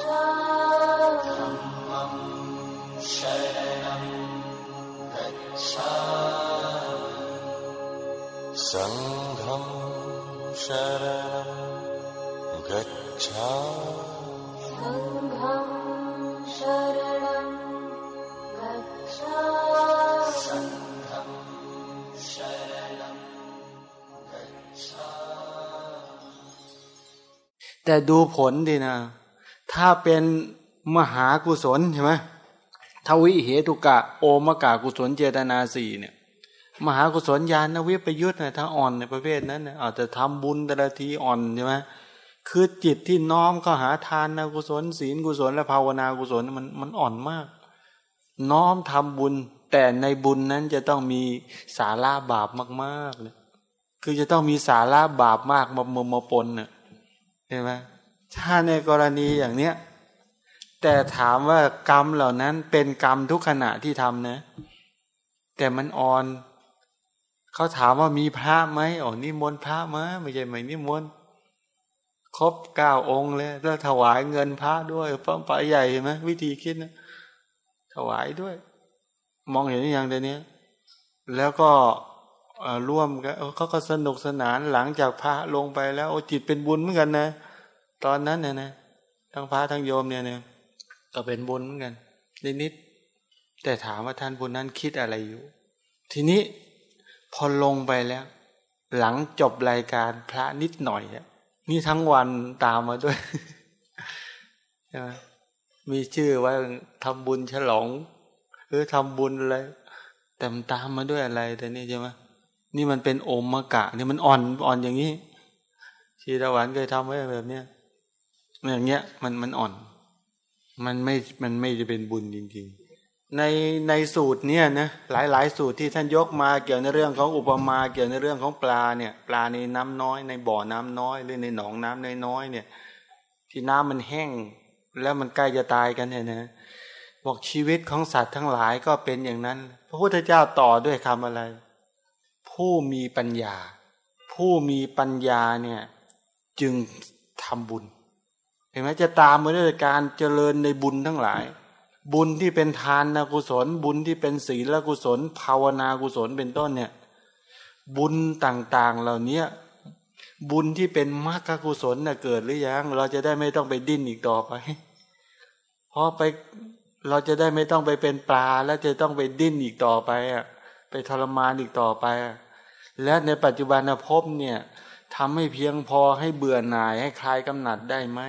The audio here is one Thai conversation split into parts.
सङ्घं शरणं गच्छामि सङ्घं शरणं गच्छामिแต่ดูผลดีนะ ถ้าเป็นมหากุศลใช่ไหมทวิเหตุกะโอมกะกุศลเจตนาสี่เนี่ยมหากุศลญาณวิปยุทธ์เนี่ยถ้าอ่อนในประเภทนั้นเนี่ยอาจจะทำบุญแต่ละทีอ่อนใช่ไหมคือจิตที่น้อมเข้าหาทานนะกุศลศีลกุศลและภาวนากุศลมันมันอ่อนมาก น้อมทำบุญ แต่ในบุญนั้นจะต้องมีสาระบาปมากๆเลยคือจะต้องมีสาระบาปมากมามามาปนเนี่ยเห็นไหม ถ้าในกรณีอย่างเนี้ยแต่ถามว่ากรรมเหล่านั้นเป็นกรรมทุกขณะที่ทำนะ แต่มันอ่อน เขาถามว่ามีพระไหมอ๋อนิมนต์พระมาไม่ใช่ไหมนิมนต์ครบเก้าองค์เลยแล้วถวายเงินพระด้วยป้อมปใหญ่เห็นไหมวิธีคิดนะถวายด้วย มองเห็นอย่างเดียวนี้แล้วก็ร่วมกันเขาก็สนุกสนานหลังจากพระลงไปแล้วโอ้จิตเป็นบุญเหมือนกันนะ ตอนนั้นเนี่ยนะทั้งพระทั้งโยมเนี่ยเนี่ยก็เป็นบุญเหมือนกันนิดๆแต่ถามว่าท่านบุญนั้นคิดอะไรอยู่ ทีนี้พอลงไปแล้ว หลังจบรายการพระนิดหน่อยนี่ทั้งวันตามมาด้วยใช่ไหมมีชื่อว่าทำบุญฉลองหรือทำบุญอะไรแต่มันตามมาด้วยอะไรแต่นี่ใช่ไหมนี่มันเป็นโอมกะ นี่มันอ่อนอ่อนอย่างนี้ชีตะวันเคยทำไว้แบบเนี้ย อย่างเงี้ยมันมันอ่อน มันไม่มันไม่จะเป็นบุญจริง ๆ ในในสูตรเนี่ยนะหลายหลายสูตรที่ท่านยกมาเกี่ยวในเรื่องของอุปมาเกี่ยวในเรื่องของปลาเนี่ย ปลาในน้ำน้อย ในบ่อน้ำน้อยหรือในหนองน้ำน้อยๆเนี่ย ที่น้ำมันแห้ง แล้วมันใกล้จะตายกันเนี่ยนะบอกชีวิตของสัตว์ทั้งหลายก็เป็นอย่างนั้น พระพุทธเจ้าต่อด้วยคำอะไร ผู้มีปัญญา ผู้มีปัญญาเนี่ย จึงทำบุญ เห็นไหมจะตามมาด้วยการเจริญในบุญทั้งหลาย บุญที่เป็นทานกุศล บุญที่เป็นศีลกุศล ภาวนากุศลเป็นต้นเนี่ย บุญต่างๆเหล่านี้บุญที่เป็นมรรคกุศลน่ะเกิดหรือยัง เราจะได้ไม่ต้องไปดิ้นอีกต่อไปเพราะไปเราจะได้ไม่ต้องไปเป็นปลา แล้วจะต้องไปดิ้นอีกต่อไปอะ ไปทรมานอีกต่อไปอะและในปัจจุบันภพเนี่ยทำให้เพียงพอให้เบื่อหน่ายให้คลายกำหนัดได้ไหม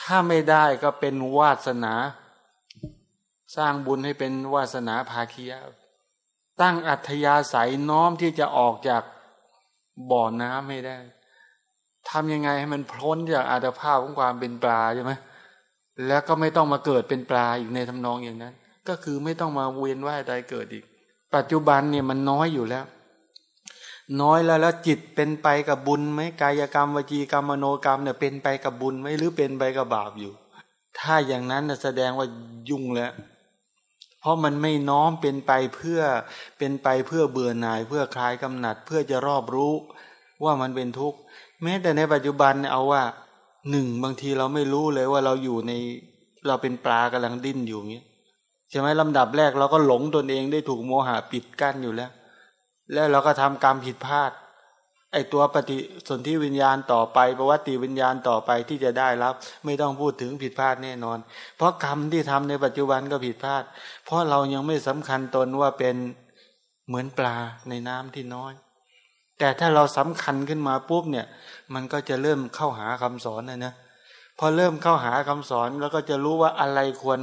ถ้าไม่ได้ก็เป็นวาสนา สร้างบุญให้เป็นวาสนาภาคียตั้งอัธยาศัยน้อมที่จะออกจากบ่อน้ำให้ได้ทำยังไงให้มันพ้นจากอาตภาพของความเป็นปลาใช่ไหมแล้วก็ไม่ต้องมาเกิดเป็นปลาอีกในทำนองอย่างนั้น ก็คือไม่ต้องมาเวียนว่ายตายเกิดอีก ปัจจุบันเนี่ยมันน้อยอยู่แล้ว น้อยแล้วแล้วจิตเป็นไปกับบุญไหมกายกรรมวจีกรรมมโนกรรมเนี่ยเป็นไปกับบุญไหมหรือเป็นไปกับบาปอยู่ ถ้าอย่างนั้นแสดงว่ายุ่งแล้ว เพราะมันไม่น้อมเป็นไปเพื่อเป็นไปเพื่อเบื่อหน่าย เพื่อคลายกำหนัด เพื่อจะรอบรู้ว่ามันเป็นทุกข์แม้แต่ในปัจจุบันเอาว่าหนึ่งบางทีเราไม่รู้เลยว่าเราอยู่ในเราเป็นปลากำลังดิ้นอยู่เงี้ยใช่ไหมลำดับแรกเราก็หลงตนเองได้ถูกโมหะปิดกั้นอยู่แล้ว แล้วเราก็ทำกรรมผิดพลาด ไอตัวปฏิสนธิวิญญาณต่อไปประวัติวิญญาณต่อไปที่จะได้รับ ไม่ต้องพูดถึงผิดพลาดแน่นอน เพราะกรรมที่ทำในปัจจุบันก็ผิดพลาด เพราะเรายังไม่สำคัญตนว่าเป็นเหมือนปลาในน้ำที่น้อย แต่ถ้าเราสำคัญขึ้นมาปุ๊บเนี่ย มันก็จะเริ่มเข้าหาคำสอนนะนะพอเริ่มเข้าหาคำสอนแล้วก็จะรู้ว่าอะไรควร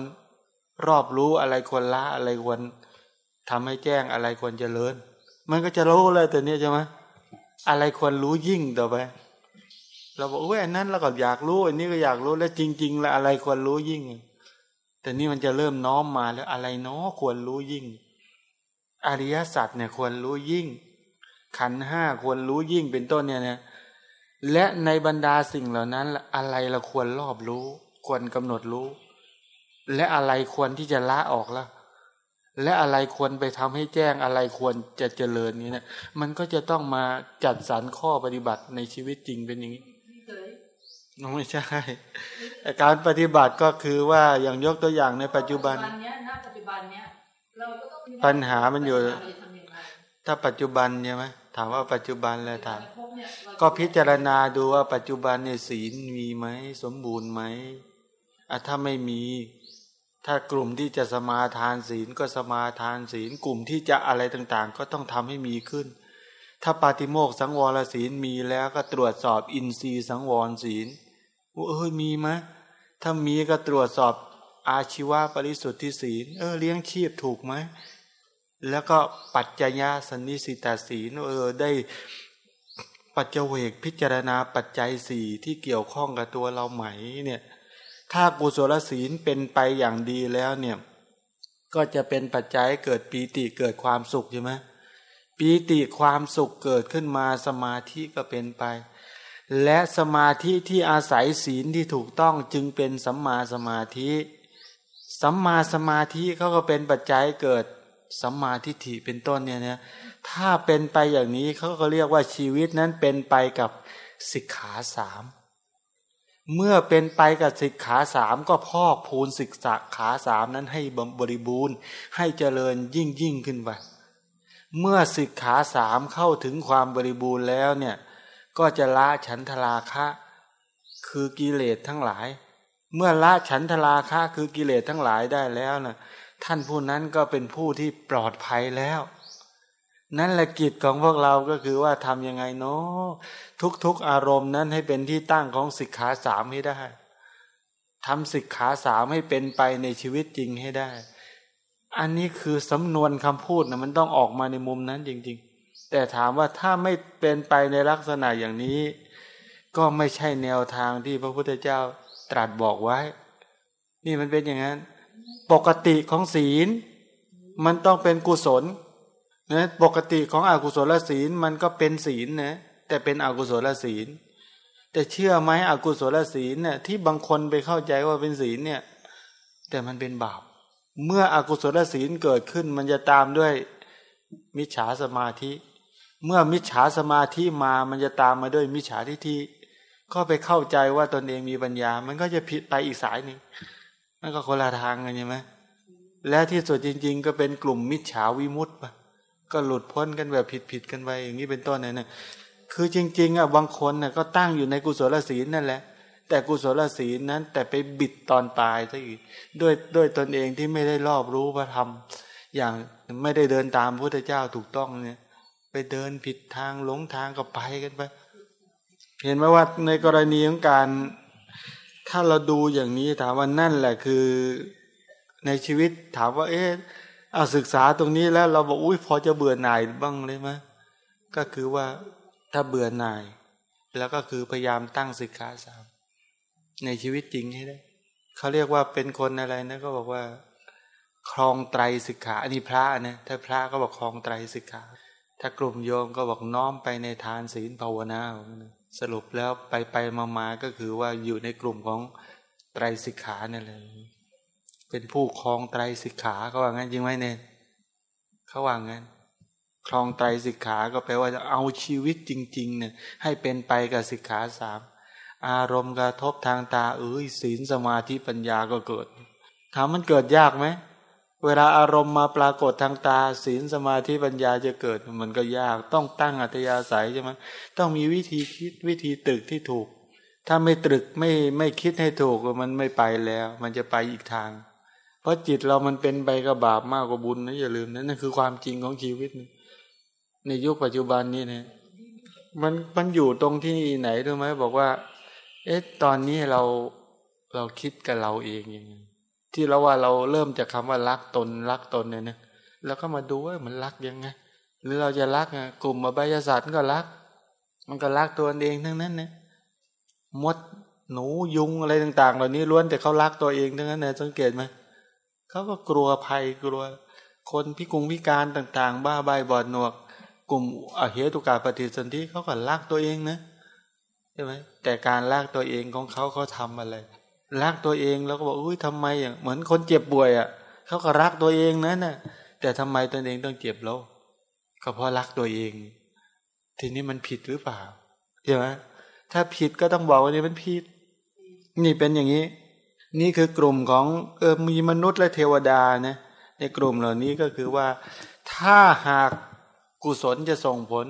รอบรู้อะไรควรละอะไรควรทำให้แจ้งอะไรควรเจริญ มันก็จะรู้เลยแต่เนี้ยใช่ไหมอะไรควรรู้ยิ่งต่อไป เราบอกโอ้ยอันนั้นเราก็อยากรู้อันนี้ก็อยากรู้แล้วจริง ๆ แล้วอะไรควรรู้ยิ่ง แต่นี่มันจะเริ่มน้อมมาแล้วอะไรเนาะควรรู้ยิ่ง อริยสัจเนี่ยควรรู้ยิ่ง ขันห้าควรรู้ยิ่งเป็นต้นเนี่ยนะและในบรรดาสิ่งเหล่านั้น อะไรเราควรรอบรู้ ควรกำหนดรู้ และอะไรควรที่จะละออกล่ะ และอะไรควรไปทำให้แจ้งอะไรควรจะเจริญนี้เนะมันก็จะต้องมาจัดสรรข้อปฏิบัติในชีวิตจริงเป็นอย่างนี้ไม่ใช่การปฏิบัติก็คือว่าอย่างยกตัวอย่างในปัจจุบันปัญหามันอยู่ ถ้าปัจจุบันใช่ไหมถามว่าปัจจุบันแล้วถามก็พิจารณาดูว่าปัจจุบันเนี่ยศีลมีไหมสมบูรณ์ไหมอะถ้าไม่มี ถ้ากลุ่มที่จะสมาทานศีลก็สมาทานศีล กลุ่มที่จะอะไรต่างๆ ก็ต้องทำให้มีขึ้น ถ้าปาติโมกสังวรศีลมีแล้วก็ตรวจสอบอินทรีย์สังวรศีลว่าเออมีไหมถ้ามีก็ตรวจสอบอาชีวะปริสุทธิศีล เออเลี้ยงชีพถูกไหมแล้วก็ปัจจญาสนิสิตาศีลเออได้ปัจเจเวกพิจารณาปัจจัยสี่ที่เกี่ยวข้องกับตัวเราไหมเนี่ย ถ้ากุศลศีลเป็นไปอย่างดีแล้วเนี่ยก็จะเป็นปัจจัยเกิดปีติเกิดความสุขใช่ไหมปีติความสุขเกิดขึ้นมาสมาธิก็เป็นไป และสมาธิที่อาศัยศีลที่ถูกต้องจึงเป็นสัมมาสมาธิสัมมาสมาธิเขาก็เป็นปัจจัยเกิดสัมมาทิฏฐิเป็นต้นเนี่ยนะถ้าเป็นไปอย่างนี้เขาก็เรียกว่าชีวิตนั้นเป็นไปกับสิกขาสาม เมื่อเป็นไปกับสิกขาสามก็พอกพูนสิกขาสามนั้นให้บริบูรณ์ให้เจริญยิ่งยิ่งขึ้นไป เมื่อสิกขาสามเข้าถึงความบริบูรณ์แล้วเนี่ยก็จะละฉันทราคะ คือกิเลสทั้งหลาย เมื่อละฉันทราคะคือกิเลสทั้งหลายได้แล้วน่ะท่านผู้นั้นก็เป็นผู้ที่ปลอดภัยแล้ว นั่นแหละกิจของพวกเราก็คือว่าทำยังไงเนาะทุกๆอารมณ์นั้นให้เป็นที่ตั้งของสิกขาสามให้ได้ทำสิกขาสามให้เป็นไปในชีวิตจริงให้ได้ อันนี้คือสำนวนคำพูดนะมันต้องออกมาในมุมนั้นจริง ๆ แต่ถามว่าถ้าไม่เป็นไปในลักษณะอย่างนี้ ก็ไม่ใช่แนวทางที่พระพุทธเจ้าตรัสบอกไว้ นี่มันเป็นอย่างนั้น ปกติของศีล มันต้องเป็นกุศล นะปกติของอกุศลศีลมันก็เป็นศีลนะแต่เป็นอกุศลศีล แต่เชื่อไหมอกุศลศีลเนี่ยที่บางคนไปเข้าใจว่าเป็นศีลเนี่ย แต่มันเป็นบาปเมื่ออกุศลศีลเกิดขึ้นมันจะตามด้วยมิจฉาสมาธิ เมื่อมิจฉาสมาธิมามันจะตามมาด้วยมิจฉาทิฏฐิก็ไปเข้าใจว่าตนเองมีปัญญา มันก็จะผิดไปอีกสายหนึ่งนั่นก็คนละทางกันใช่ไหมและที่สุดจริง ๆ ก็เป็นกลุ่มมิจฉาวิมุตต์ปะ ก็หลุดพ้นกันแบบผิดๆกันไปอย่างนี้เป็นต้นเนี่ยนะคือจริง ๆอะบางคนน่ะก็ตั้งอยู่ในกุศลศีลนั่นแหละ แต่กุศลศีลนั้น แต่ไปบิดตอนปลายซะอีกด้วยด้วยตนเองที่ไม่ได้รอบรู้พระธรรม อย่างไม่ได้เดินตามพระพุทธเจ้าถูกต้องเนี่ย ไปเดินผิดทางหลงทางก็ไปกันไปเห็นไหมว่าในกรณีของการ ถ้าเราดูอย่างนี้ถามว่านั่นแหละคือในชีวิตถามว่า เอ๊ะ เอาศึกษาตรงนี้แล้วเราบอกอุ้ยพอจะเบื่อหน่ายบ้างเลยไหมก็คือว่าถ้าเบื่อหน่าย แล้วก็คือพยายามตั้งศึกษาสามในชีวิตจริงให้ได้เขาเรียกว่าเป็นคนอะไรนะก็บอกว่า ครองไตรศึกขาอันนี้พระนะถ้าพระก็บอกครองไตรศึกขาถ้ากลุ่มโยมก็บอกน้อมไปในทานศีลภาวนาสรุปแล้วไปไปมามาก็คือว่าอยู่ในกลุ่มของไตรสิกขาเนี่ยเลย เป็นผู้คลองไตรสิกขาเขาว่างั้นจริงไหมเนี่ยเขาว่างั้นคลองไตรสิกขาก็แปลว่าจะเอาชีวิตจริง ๆ เนี่ย ให้เป็นไปกับสิกขาสามอารมณ์กระทบทางตาเอ้ยศีลสมาธิปัญญาก็เกิดถามมันเกิดยากไหมเวลาอารมณ์มาปรากฏทางตาศีลสมาธิปัญญาจะเกิดมันก็ยากต้องตั้งอัตยาศัยใช่ไหมต้องมีวิธีคิดวิธีตรึกที่ถูก ถ้าไม่ตรึกไม่ไม่คิดให้ถูกมันไม่ไปแล้ว มันจะไปอีกทาง เพราะจิตเรามันเป็นไปกับบาปมากกว่าบุญนะอย่าลืมนะนั่นคือความจริงของชีวิตในยุคปัจจุบันนี้นะมันมันอยู่ตรงที่ไหนรู้ไหมบอกว่า เอ๊ะตอนนี้เราเราคิดกับเราเองยังไงที่เราว่าเราเริ่มจากคาว่ารักตนรักตนเนี่ยนะแล้วก็มาดูว่ามันรักยังไงหรือเราจะรักไงกลุ่มอบายศาสตร์ก็รัก มันก็รักตัวเองทั้งนั้นนะมดหนูยุงอะไรต่าง ๆ เหล่านี้ล้วนแต่เขารักตัวเองทั้งนั้นนะสังเกตไหม เขาก็กลัวภัยกลัว คนพิกงพิการต่าง ๆ บ้าใบบอดหนวก กลุ่มอเหตุกาปฏิสนธิเขาก็รักตัวเองนะใช่ไหมแต่การรักตัวเองของเขาเขาทำอะไรรักตัวเองแล้วก็บอกอุ้ยทำไมอะเหมือนคนเจ็บป่วยอะเขาก็รักตัวเองนะน่ะแต่ทำไมตนเองต้องเจ็บแล้วก็เพราะรักตัวเอง ทีนี้มันผิดหรือเปล่าใช่ไหมถ้าผิดก็ต้องบอกว่านี่มันผิด นี่เป็นอย่างนี้ นี่คือกลุ่มของเออมีมนุษย์และเทวดานะในกลุ่มเหล่านี้ก็คือว่าถ้าหากกุศลจะส่งผล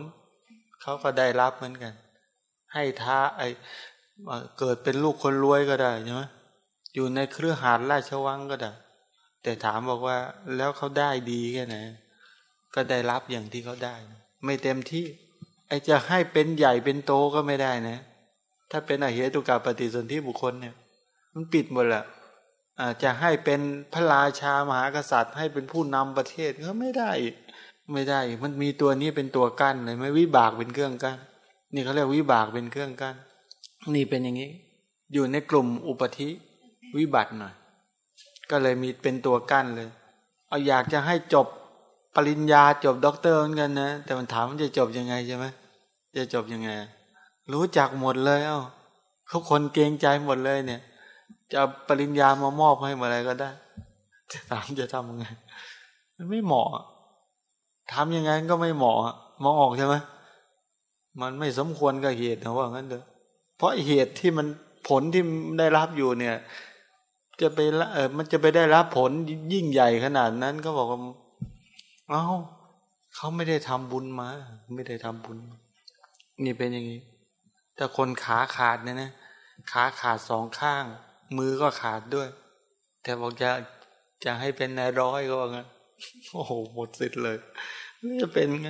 เขาก็ได้รับเหมือนกัน ให้ท้าไอเกิดเป็นลูกคนรวยก็ได้ใช่ไหมอยู่ในเครือหาดราชวังก็ได้ แต่ถามบอกว่าแล้วเขาได้ดีแค่ไหนก็ได้รับอย่างที่เขาได้ ไม่เต็มที่ไอจะให้เป็นใหญ่เป็นโตก็ไม่ได้นะ ถ้าเป็นอเหตุกาปฏิสนธิบุคคลเนี่ย มันปิดหมดแหละอาจจะให้เป็นพระราชามหากษัตริย์ ให้เป็นผู้นำประเทศก็ไม่ได้ ไม่ได้ มันมีตัวนี้เป็นตัวกั้นเลยไม่วิบากเป็นเครื่องกั้นนี่เขาเรียกวิบากเป็นเครื่องกั้นนี่เป็นอย่างนี้ อยู่ในกลุ่มอุปธิวิบัติหน่อยก็เลยมีเป็นตัวกั้นเลย เอาอยากจะให้จบปริญญาจบด็อกเตอร์เหมือนกันนะแต่มันถามมันจะจบยังไงใช่ไหมจะจบยังไง รู้จักหมดเลย เอ้าเขาคนเกรงใจหมดเลยเนี่ย จะปริญญามามอบให้มื่อไรก็ได้ จะถามจะทำยังไง มันไม่เหมาะทำยังไงก็ไม่เหมาะมองออกใช่ไหมมันไม่สมควรกับเหตุนะว่างั้นเถอะเพราะเหตุที่มันผลที่ได้รับอยู่เนี่ย จะไปเออมันจะไปได้รับผลยิ่งใหญ่ขนาดนั้นก็บอกว่าเอ้าเขาไม่ได้ทำบุญมา ไม่ได้ทำบุญ นี่เป็นอย่างนี้ถ้าคนขาขาดเนี่ยนะขาขาดสองข้าง มือก็ขาดด้วย แต่บอกจะจะให้เป็นนายร้อยก็ว่างั้นโอ้โหหมดสิทธิ์เลยจะเป็นไง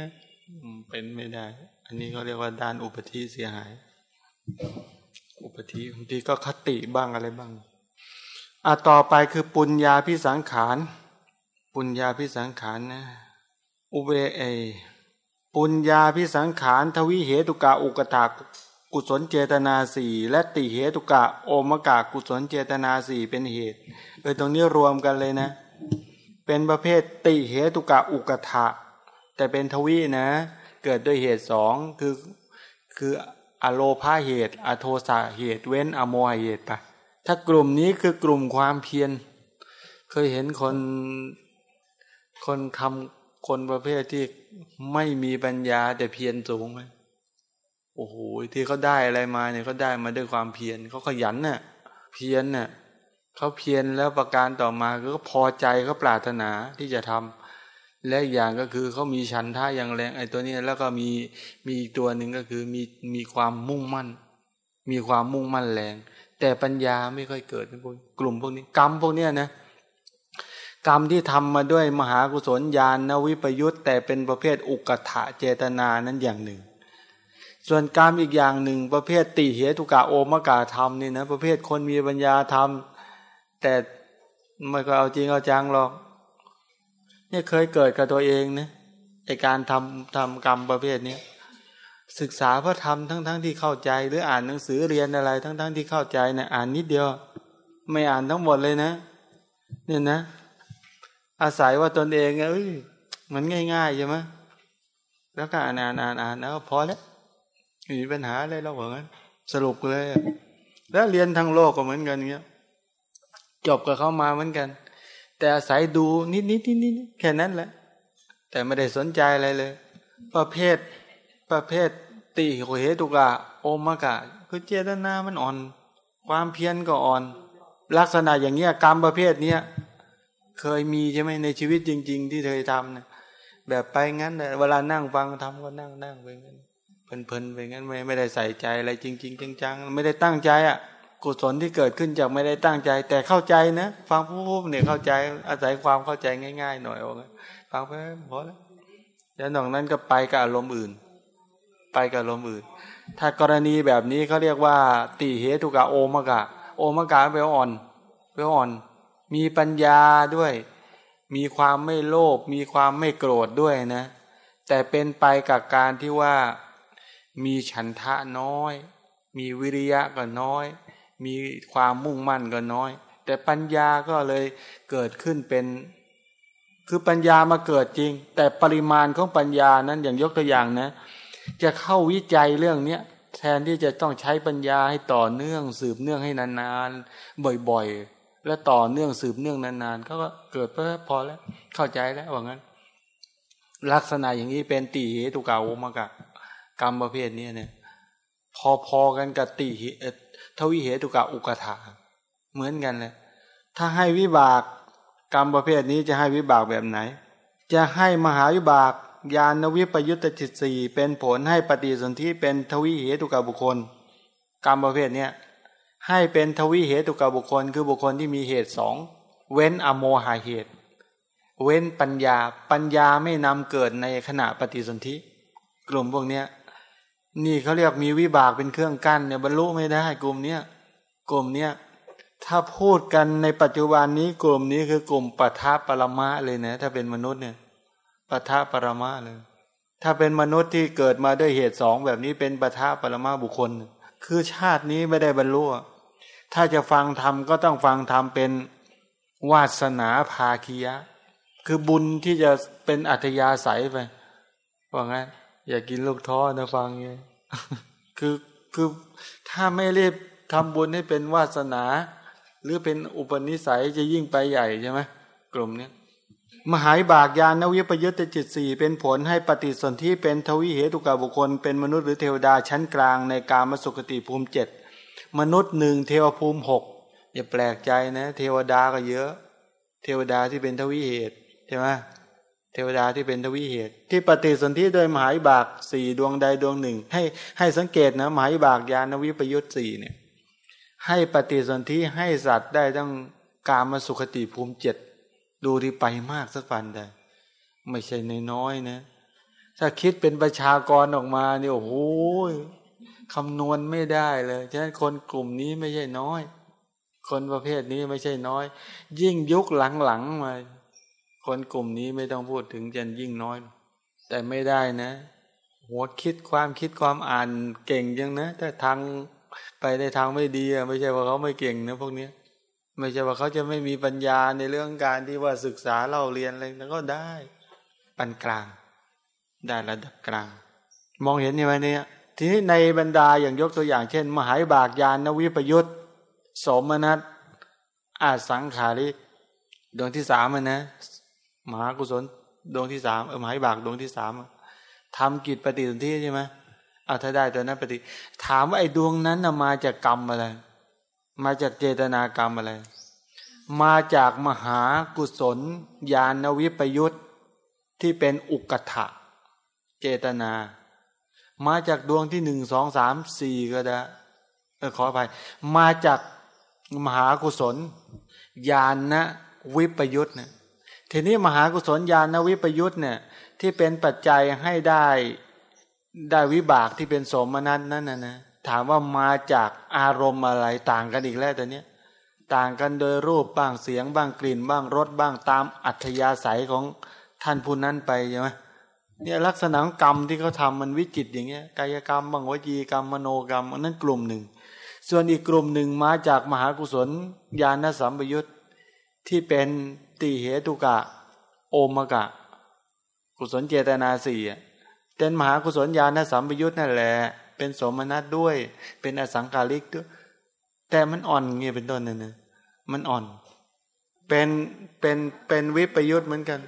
เป็นไม่ได้ อันนี้เขาเรียกว่าด้านอุปธิเสียหาย อุปธิบางทีก็คติบ้างอะไรบ้างอะต่อไปคือปุญญาพิสังขาร ปุญญาพิสังขารนะ อุเบเอ ปุญญาพิสังขาร ทวิเหตุกะอุกตา กุศลเจตนาสี่และติเหตุกะ โอมกะกุศลเจตนาสี่เป็นเหตุเออตรงนี้รวมกันเลยนะ เป็นประเภทติเหตุกะอุกทะแต่เป็นทวีนะ เกิดด้วยเหตุสองคือคืออโลภาเหตุ อโทสาเหตุ เว้นอโมหเหตุปถ้ากลุ่มนี้คือกลุ่มความเพียร เคยเห็นคนคนทำคนประเภทที่ไม่มีปัญญาแต่เพียรสูงไหม โอ้โหที่เขาได้อะไรมาเนี่ยเขาได้มาด้วยความเพียรเขาขยันเน่ะ เพียรเน่ะเขาเพียรแล้วประการต่อมาก็พอใจเขาปรารถนาที่จะทำและอย่างก็คือเขามีชันท่าอย่างแรงไอ้ตัวนี้แล้วก็มีมีอีกตัวหนึ่งก็คือมีมีความมุ่งมั่น มีความมุ่งมั่นแรง แต่ปัญญาไม่ค่อยเกิดพวกกลุ่มพวกนี้กรรมพวกเนี้ยนะกรรมที่ทำมาด้วยมหากุศลญาณวิปยุตแต่เป็นประเภทอุกถะเจตนานั้นอย่างหนึ่ง ส่วนกรรมอีกอย่างหนึ่งประเภทติเหตุกะโอมกาธรรมนี่นะประเภทคนมีปัญญาธรรม แต่ไม่ก็เอาจริงเอาจังหรอกเนี่ยเคยเกิดกับตัวเองนะไอการทำทำกรรมประเภทนี้ศึกษาพระธรรมทั้งๆทที่เข้าใจ หรืออ่านหนังสือเรียนอะไร ทั้งๆทที่เข้าใจเนะอ่านนิดเดียว ไม่อ่านทั้งหมดเลยนะ เนี่ยนะ อาศัยว่าตนเองเอ้ยมันง่ายๆใช่ไหมแล้วก็อ่านอ่านอ่านอ่านแล้วพอแล้ว มีปัญหาอะไรเราบอกงั้น สรุปเลย แล้วเรียนทางโลกก็เหมือนกันเงี้ย จบกับเขามาเหมือนกัน แต่อาศัยดูนิดนิดนิดนิดแค่นั้นแหละ แต่ไม่ได้สนใจอะไรเลย ประเภทประเภทติโหเหตุกะ โอมกะ คือเจตนามันอ่อน ความเพียรก็อ่อน ลักษณะอย่างเงี้ยกรรมประเภทเนี้ยเคยมีใช่ไหมในชีวิตจริง ๆ ที่เคยทำเนี่ยแบบไปงั้นเวลานั่งฟังทำก็นั่งนั่งไปงั้น เพลินๆไปงั้นไม่ไม่ได้ใส่ใจอะไรจริง ๆ จังๆ ไม่ได้ตั้งใจอะกุศลที่เกิดขึ้นจากไม่ได้ตั้งใจ แต่เข้าใจนะฟังผู้เนี่ยเข้าใจอาศัยความเข้าใจง่าย ๆ หน่อยโอ้ฟังไปพอแล้วแล้วนอกนั้นก็ไปกับอารมณ์อื่น ไปกับอารมณ์อื่น ถ้ากรณีแบบนี้เขาเรียกว่า ติเหตุกะโอมกะ โอมกะไปอ่อนไปอ่อน มีปัญญาด้วย มีความไม่โลภมีความไม่โกรธด้วยนะ แต่เป็นไปกับการที่ว่า มีฉันทะน้อย มีวิริยะก็น้อย มีความมุ่งมั่นก็น้อย แต่ปัญญาก็เลยเกิดขึ้นเป็น คือปัญญามาเกิดจริง แต่ปริมาณของปัญญานั้นอย่างยกตัวอย่างนะ จะเข้าวิจัยเรื่องเนี้ยแทนที่จะต้องใช้ปัญญาให้ต่อเนื่องสืบเนื่องให้นานๆ บ่อยๆ และต่อเนื่องสืบเนื่องนานๆเขาก็เกิดเพื่อพอแล้วเข้าใจแล้วว่างั้น ลักษณะอย่างนี้เป็นตีเหตุกาโอมกะ กรรมประเภทนี้เนี่ย พอๆกันกับตีทวิเหตุกะอุกถาเหมือนกันเลยถ้าให้วิบากกรรมประเภทนี้จะให้วิบากแบบไหน จะให้มหาวิบากญาณวิปยุตตจิตสี่เป็นผลให้ปฏิสนธิเป็นทวิเหตุกบุคคล กรรมประเภทเนี้ยให้เป็นทวิเหตุกบุคคล คือบุคคลที่มีเหตุสองเว้นอโมหาเหตุ เว้นปัญญาปัญญาไม่นำเกิดในขณะปฏิสนธิ กลุ่มพวกเนี้ย นี่เขาเรียกมีวิบากเป็นเครื่องกั้นเนี่ยบรรลุไม่ได้ กลุ่มเนี้ยกลุ่มเนี้ยถ้าพูดกันในปัจจุบันนี้กลุ่มนี้คือกลุ่มปัทภปรมะเลยนะ ถ้าเป็นมนุษย์เนี่ยปัทภปรมะเลย ถ้าเป็นมนุษย์ที่เกิดมาด้วยเหตุสองแบบนี้เป็นปัทภปรมะบุคคล คือชาตินี้ไม่ได้บรรลุถ้าจะฟังธรรมก็ต้องฟังธรรมเป็นวาสนาภาคียะ คือบุญที่จะเป็นอัธยาศัยไปว่างั้น อย่ากกินลูกท้อนะฟังไงคือคือถ้าไม่รีบทำบุญให้เป็นวาสนา หรือเป็นอุปนิสัยจะยิ่งไปใหญ่ใช่ไหมกลุ่มเนี้ยมหายบากยานวิปยุตตจิตสี่เป็นผลให้ปฏิสนธิเป็นทวิเหตุกาบุคคล เป็นมนุษย์หรือเทวดาชั้นกลางในกามสุขติภูมิเจ็ดมนุษย์หนึ่งเทวภูมิหกอย่าแปลกใจนะ เทวดาก็เยอะ เทวดาที่เป็นทวิเหตุใช่ไหม เทวดาที่เป็นทวิเหตุ ที่ปฏิสนธิโดยมหายบากสี่ดวงใดดวงหนึ่ง ให้ให้สังเกตนะมหายบากยานวิปยุตสี่เนี่ยให้ปฏิสนธิให้สัตว์ได้ตั้งกามสุขติภูมิเจ็ดดูที่ไปมากสักปันได้ไม่ใช่ในน้อยนะ ถ้าคิดเป็นประชากรออกมาเนี่ยโอ้โหคำนวณไม่ได้เลยฉะนั้นคนกลุ่มนี้ไม่ใช่น้อย คนประเภทนี้ไม่ใช่น้อย ยิ่งยุคหลังๆมา คนกลุ่มนี้ไม่ต้องพูดถึงจะยิ่งน้อย แต่ไม่ได้นะ หัวคิดความคิดความอ่านเก่งยังนะแต่ทางไปในทางไม่ดีอะไม่ใช่ว่าเขาไม่เก่งนะพวกนี้ไม่ใช่ว่าเขาจะไม่มีปัญญาในเรื่องการที่ว่าศึกษาเล่าเรียนอะไรนั้นก็ได้ปานกลาง ได้ระดับกลาง มองเห็นยังไงเนี่ยทีนี้ในบรรดาอย่างยกตัวอย่างเช่น มหายบากยานนวิปยุตสมนัตอาสังขาริดวงที่สามนะ มหากุศลดวงที่สามเออมหาบากดวงที่สามทำกิจปฏิสนธิใช่ไหมเอาถ้าได้ตัวนั้นปฏิถามว่าไอ้ดวงนั้นมาจากกรรมอะไร มาจากเจตนากรรมอะไร มาจากมหากุศลญาณวิปยุตที่เป็นอุกถะเจตนา มาจากดวงที่หนึ่งสองสามสี่ก็ได้เออขออภัยมาจากมหากุศลญาณวิปยุตเนี่ย ทีนี้มหากุศลญาณวิปยุตเนี่ยที่เป็นปัจจัยให้ได้ได้วิบากที่เป็นสมนัตนั่นนะนะถามว่ามาจากอารมณ์อะไรต่างกันอีกแล้วแต่เนี้ยต่างกันโดยรูปบ้างเสียงบ้างกลิ่นบ้างรสบ้างตามอัธยาศัยของท่านผู้นั้นไปใช่ไหมเนี่ยลักษณะกรรมที่เขาทามันวิจิตอย่างเงี้ยกายกรรมบางวจีกรรมมโนกรรมอันนั้นกลุ่มหนึ่ง ส่วนอีกกลุ่มหนึ่งมาจากมหากุศลญาณสัมปยุตที่เป็น ติเหตุกะ โอมกะ กุศลเจตนาสี่เป็นมหากุศลญาณสัมปยุตนั่นแหละเป็นสมนัตด้วย เป็นอสังขาริกด้วย แต่มันอ่อนเงี้ยเป็นต้นนั่นนะมันอ่อน เป็นเป็นเป็นวิปยุทธ์เหมือนกัน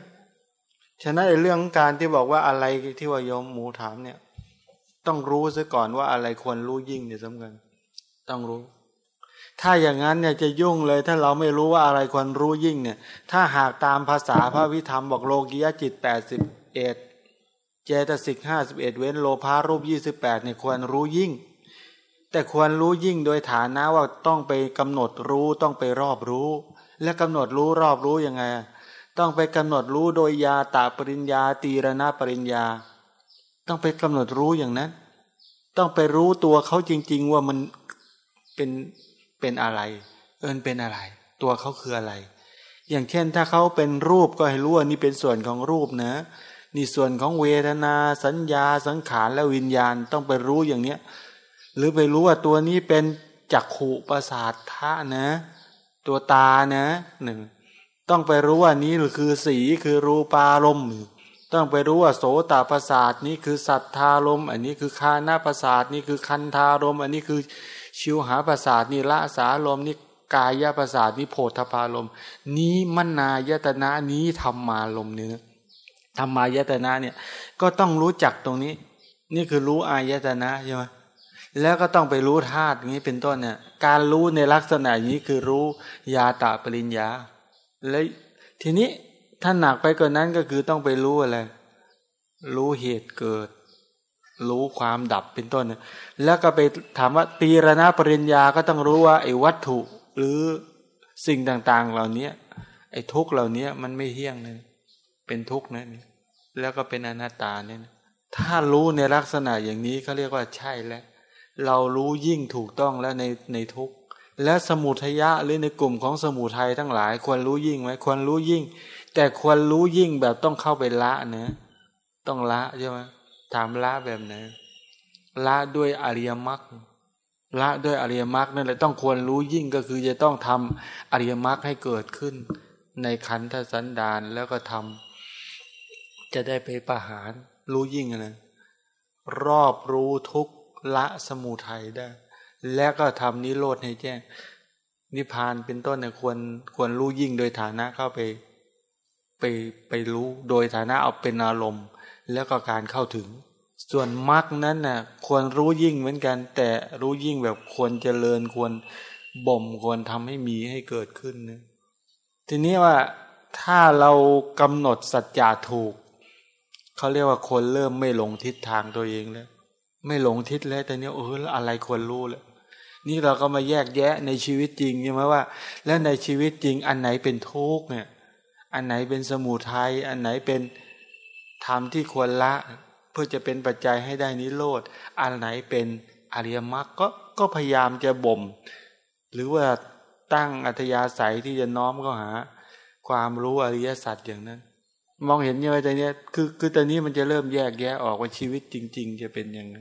ฉะนั้นในเรื่องการที่บอกว่าอะไรที่ว่ายมหมูถามเนี่ย ต้องรู้ซะก่อนว่าอะไรควรรู้ยิ่งเนี่ยสำคัญต้องรู้ ถ้าอย่างนั้นเนี่ยจะยุ่งเลย ถ้าเราไม่รู้ว่าอะไรควรรู้ยิ่งเนี่ย ถ้าหากตามภาษาพระวิธรรมบอกโลกียจิตแปดสิบเอ็ดเจตสิกห้าสิบเอ็ดเว้นโลภารูปยี่สิบแปดเนี่ยควรรู้ยิ่ง แต่ควรรู้ยิ่งโดยฐานะว่าต้องไปกำหนดรู้ต้องไปรอบรู้ และกำหนดรู้รอบรู้ยังไง ต้องไปกำหนดรู้โดยยาตาปริญญา ตีรณปริญญา ต้องไปกำหนดรู้อย่างนั้น ต้องไปรู้ตัวเขาจริง ๆ ว่ามันเป็น เป็นอะไร เอินเป็นอะไร ตัวเขาคืออะไร อย่างเช่นถ้าเขาเป็นรูปก็ให้รู้ว่านี่เป็นส่วนของรูปนะนี่ส่วนของเวทนา สัญญาสังขารและวิญญาณต้องไปรู้อย่างเนี้ยหรือไปรู้ว่าตัวนี้เป็นจักขุประสาทธะนะ ตัวตานะหนึ่งต้องไปรู้ว่านี้คือสีคือรูปารมณ์ต้องไปรู้ว่าโสตประสาทนี้คือสัทธารม อันนี้คือคานาประสาทนี่คือคันธารม อันนี้คือ ชิวหาประสาทนี่ละสาลมนี่กายประสาทนี่โพธพารมนี้มนายตนะนี้ธรรมารมเนี่ยธรรมายตนะเนี่ยก็ต้องรู้จักตรงนี้ นี่คือรู้อายตนะใช่ไหมแล้วก็ต้องไปรู้ธาตุนี้เป็นต้นเนี่ย การรู้ในลักษณะนี้คือรู้ยาตาปริญญา แล้วทีนี้ถ้าหนักไปกว่านนั้นก็คือต้องไปรู้อะไร รู้เหตุเกิด รู้ความดับเป็นต้น แล้วก็ไปถามว่าตีรณปริญญาก็ต้องรู้ว่าไอ้วัตถุหรือสิ่งต่างๆ เหล่านี้ไอ้ทุกเหล่านี้มันไม่เที่ยงเลยเป็นทุกข์นะนี่แล้วก็เป็นอนัตตาเนี่ยถ้ารู้ในลักษณะอย่างนี้เขาเรียกว่าใช่แล้ว เรารู้ยิ่งถูกต้องแล้วในในทุกข์และสมุทยะหรือในกลุ่มของสมุทัยทั้งหลาย ควรรู้ยิ่งไหมควรรู้ยิ่ง แต่ควรรู้ยิ่งแบบต้องเข้าไปละเนะต้องละใช่ไหม ถามละแบบไหนละด้วยอริยมรรคละด้วยอริยมรรคนั่นแหละต้องควรรู้ยิ่งก็คือจะต้องทำอริยมรรคให้เกิดขึ้น ในขันธสันดานแล้วก็ทำจะได้ไปประหาร รู้ยิ่งนะรอบรู้ทุกละสมุทัยได้ แล้วก็ทำนิโรธให้แจ้ง นิพพานเป็นต้นเนี่ยควรควรรู้ยิ่งโดยฐานะเข้าไป ไปไปรู้โดยฐานะเอาเป็นอารมณ์ แล้วก็การเข้าถึง ส่วนมรรคนั้นน่ะควรรู้ยิ่งเหมือนกัน แต่รู้ยิ่งแบบควรเจริญควรบ่มควรทำให้มีให้เกิดขึ้นนะทีนี้ว่าถ้าเรากำหนดสัจจะถูกเขาเรียกว่าคนเริ่มไม่หลงทิศทางตัวเองแล้ว ไม่หลงทิศแล้วแต่เนี้ยเอออะไรควรรู้แล้วนี่เราก็มาแยกแยะในชีวิตจริงใช่ไหมว่า แล้วในชีวิตจริงอันไหนเป็นทุกข์เนี่ย อันไหนเป็นสมุทัยอันไหนเป็น ธรรมที่ควรละ เพื่อจะเป็นปัจจัยให้ได้นิโรธอันไหนเป็นอริยมรรคก็ก็พยายามจะบ่ม หรือว่าตั้งอัธยาศัยที่จะน้อมเข้าหา ความรู้อริยสัจอย่างนั้น มองเห็นยังไงแต่เนี้ยคือคือตอนนี้มันจะเริ่มแยกแยะออกว่าชีวิตจริง ๆ จะเป็นยังไง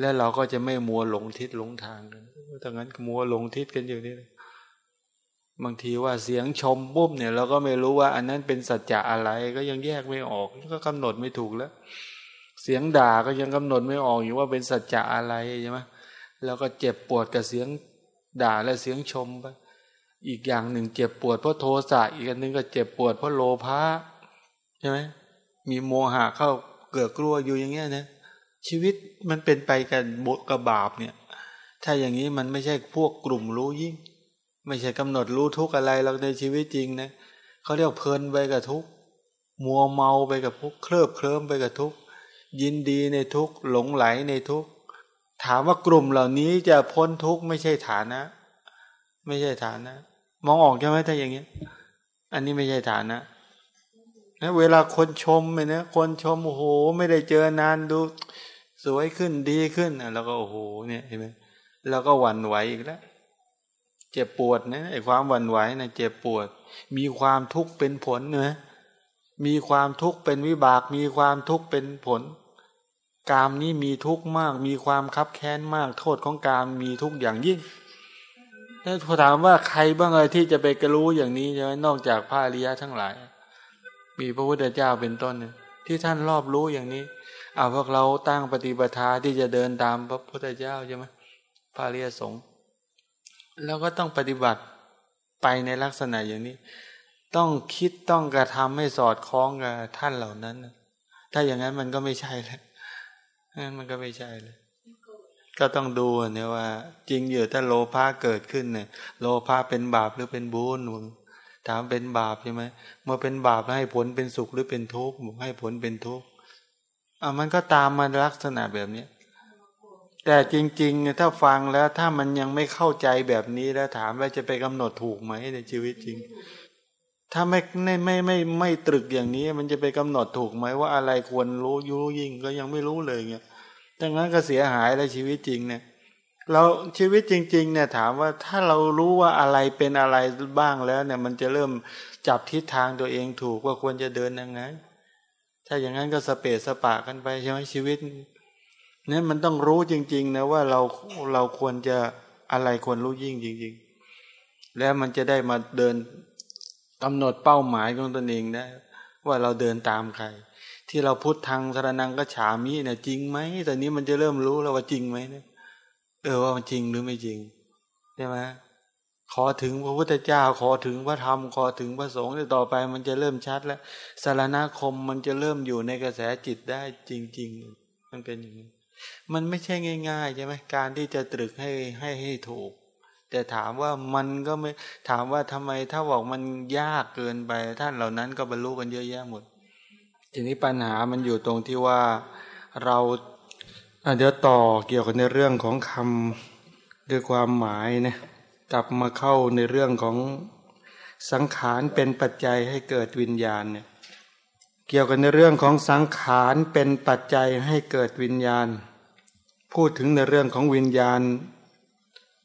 แล้วเราก็จะไม่มัวหลงทิศหลงทางกันถ้างั้นมัวหลงทิศกันอยู่นี่ บางทีว่าเสียงชมปุ๊บเนี่ยเราก็ไม่รู้ว่าอันนั้นเป็นสัจจะอะไรก็ยังแยกไม่ออก ก็กำหนดไม่ถูกแล้ว เสียงด่าก็ยังกำหนดไม่ออกอยู่ว่าเป็นสัจจะอะไรใช่ไหมแล้วก็เจ็บปวดกับเสียงด่าและเสียงชมไปอีกอย่างหนึ่งเจ็บปวดเพราะโทสะอีกอันหนึ่งก็เจ็บปวดเพราะโลภะใช่ไหมมีโมหะเข้าเกิดกลัวอยู่อย่างเงี้ยนะชีวิตมันเป็นไปกันบกับบาปเนี่ย ถ้าอย่างนี้มันไม่ใช่พวกกลุ่มรู้ยิ่ง ไม่ใช่กำหนดรู้ทุกอะไรเราในชีวิตจริงนะเขาเรียกเพลินไปกับทุกมัวเมาไปกับทุกเคลิบเคลิ้มไปกับทุกยินดีในทุกหลงไหลในทุกถามว่ากลุ่มเหล่านี้จะพ้นทุกไม่ใช่ฐานะ ไม่ใช่ฐานะ มองออกใช่ไหมถ้าอย่างนี้อันนี้ไม่ใช่ฐานะนะเวลาคนชมเลยนะคนชมโอ้โหไม่ได้เจอนานดู สวยขึ้นดีขึ้นแล้วก็โอ้โหเนี่ยเห็นไหมแล้วก็หวั่นไหวอีกแล้ว เจ็บปวดนะไอ้ความหวั่นไหวนะเจ็บปวด มีความทุกข์เป็นผลเนะมีความทุกข์เป็นวิบาก มีความทุกข์เป็นผล กามนี้มีทุกข์มาก มีความคับแค้นมาก โทษของกามมีทุกอย่างยิ่งถ้าถามว่าใครบ้างเลยที่จะไปกรู้อย่างนี้ใช่ไหมนอกจากพระอริยะทั้งหลาย มีพระพุทธเจ้าเป็นต้นเนี่ยที่ท่านรอบรู้อย่างนี้เอาพวกเราตั้งปฏิปทาที่จะเดินตามพระพุทธเจ้าใช่ไหมพระอริยสงฆ์ แล้วก็ต้องปฏิบัติไปในลักษณะอย่างนี้ ต้องคิดต้องกระทำให้สอดคล้องกับท่านเหล่านั้น ถ้าอย่างนั้นมันก็ไม่ใช่แล้วนั่นมันก็ไม่ใช่เลยก็ต้องดูเนี่ยว่า จริงอยู่ถ้าโลภะเกิดขึ้นเนี่ย โลภะเป็นบาปหรือเป็นบุญถามเป็นบาปใช่ไหมเมื่อเป็นบาปให้ผลเป็นสุขหรือเป็นทุกข์ให้ผลเป็นทุกข์อะมันก็ตามมาลักษณะแบบเนี้ย แต่จริง ๆ ถ้าฟังแล้วถ้ามันยังไม่เข้าใจแบบนี้แล้วถามว่าจะไปกำหนดถูกไหมในชีวิตจริง ถ้าไม่ไม่ไม่ไม่ไม่ตรึกอย่างนี้ มันจะไปกำหนดถูกไหมว่าอะไรควรรู้ยุยิ่งก็ยังไม่รู้เลยเงี้ยดังนั้นก็เสียหายแล้วชีวิตจริงเนี่ยเราชีวิตจริง ๆ เนี่ยถามว่าถ้าเรารู้ว่าอะไรเป็นอะไรบ้างแล้ว เนี่ย มันจะเริ่มจับทิศทางตัวเองถูกว่าควรจะเดินยังไง ถ้าอย่างนั้นก็สเปสสปะกันไปใช่ไหมชีวิต นี่ยมันต้องรู้จริง ๆ นะว่าเราเราควรจะอะไรควรรู้ยิ่งจริง ๆ แล้วมันจะได้มาเดินกำหนดเป้าหมายของตนเองได้ ว่าเราเดินตามใคร ที่เราพุทธทางสรนังก็ฉามิเนี่ยจริงไหมตอนนี้มันจะเริ่มรู้แล้วว่าจริงไหมเนี่ยเออว่ามันจริงหรือไม่จริงใช่ไหมขอถึงพระพุทธเจ้าขอถึงพระธรรมขอถึงพระสงฆ์ต่อไป มันจะเริ่มชัดแล้วสารณคมมันจะเริ่มอยู่ในกระแสจิตได้จริง ๆ มันเป็นอย่างนี้ มันไม่ใช่ง่ายๆใช่ไหมการที่จะตรึกให้ให้ให้ถูก แต่ถามว่ามันก็ไม่ถามว่าทำไมถ้าบอกมันยากเกินไป ท่านเหล่านั้นก็บรรลุกันเยอะแยะหมด ทีนี้ปัญหามันอยู่ตรงที่ว่าเราเดี๋ยวต่อเกี่ยวกับในเรื่องของคำด้วยความหมายนะกลับมาเข้าในเรื่องของสังขารเป็นปัจจัยให้เกิดวิญญาณเนี่ยเกี่ยวกันในเรื่องของสังขารเป็นปัจจัยให้เกิดวิญญาณ พูดถึงในเรื่องของวิญญาณ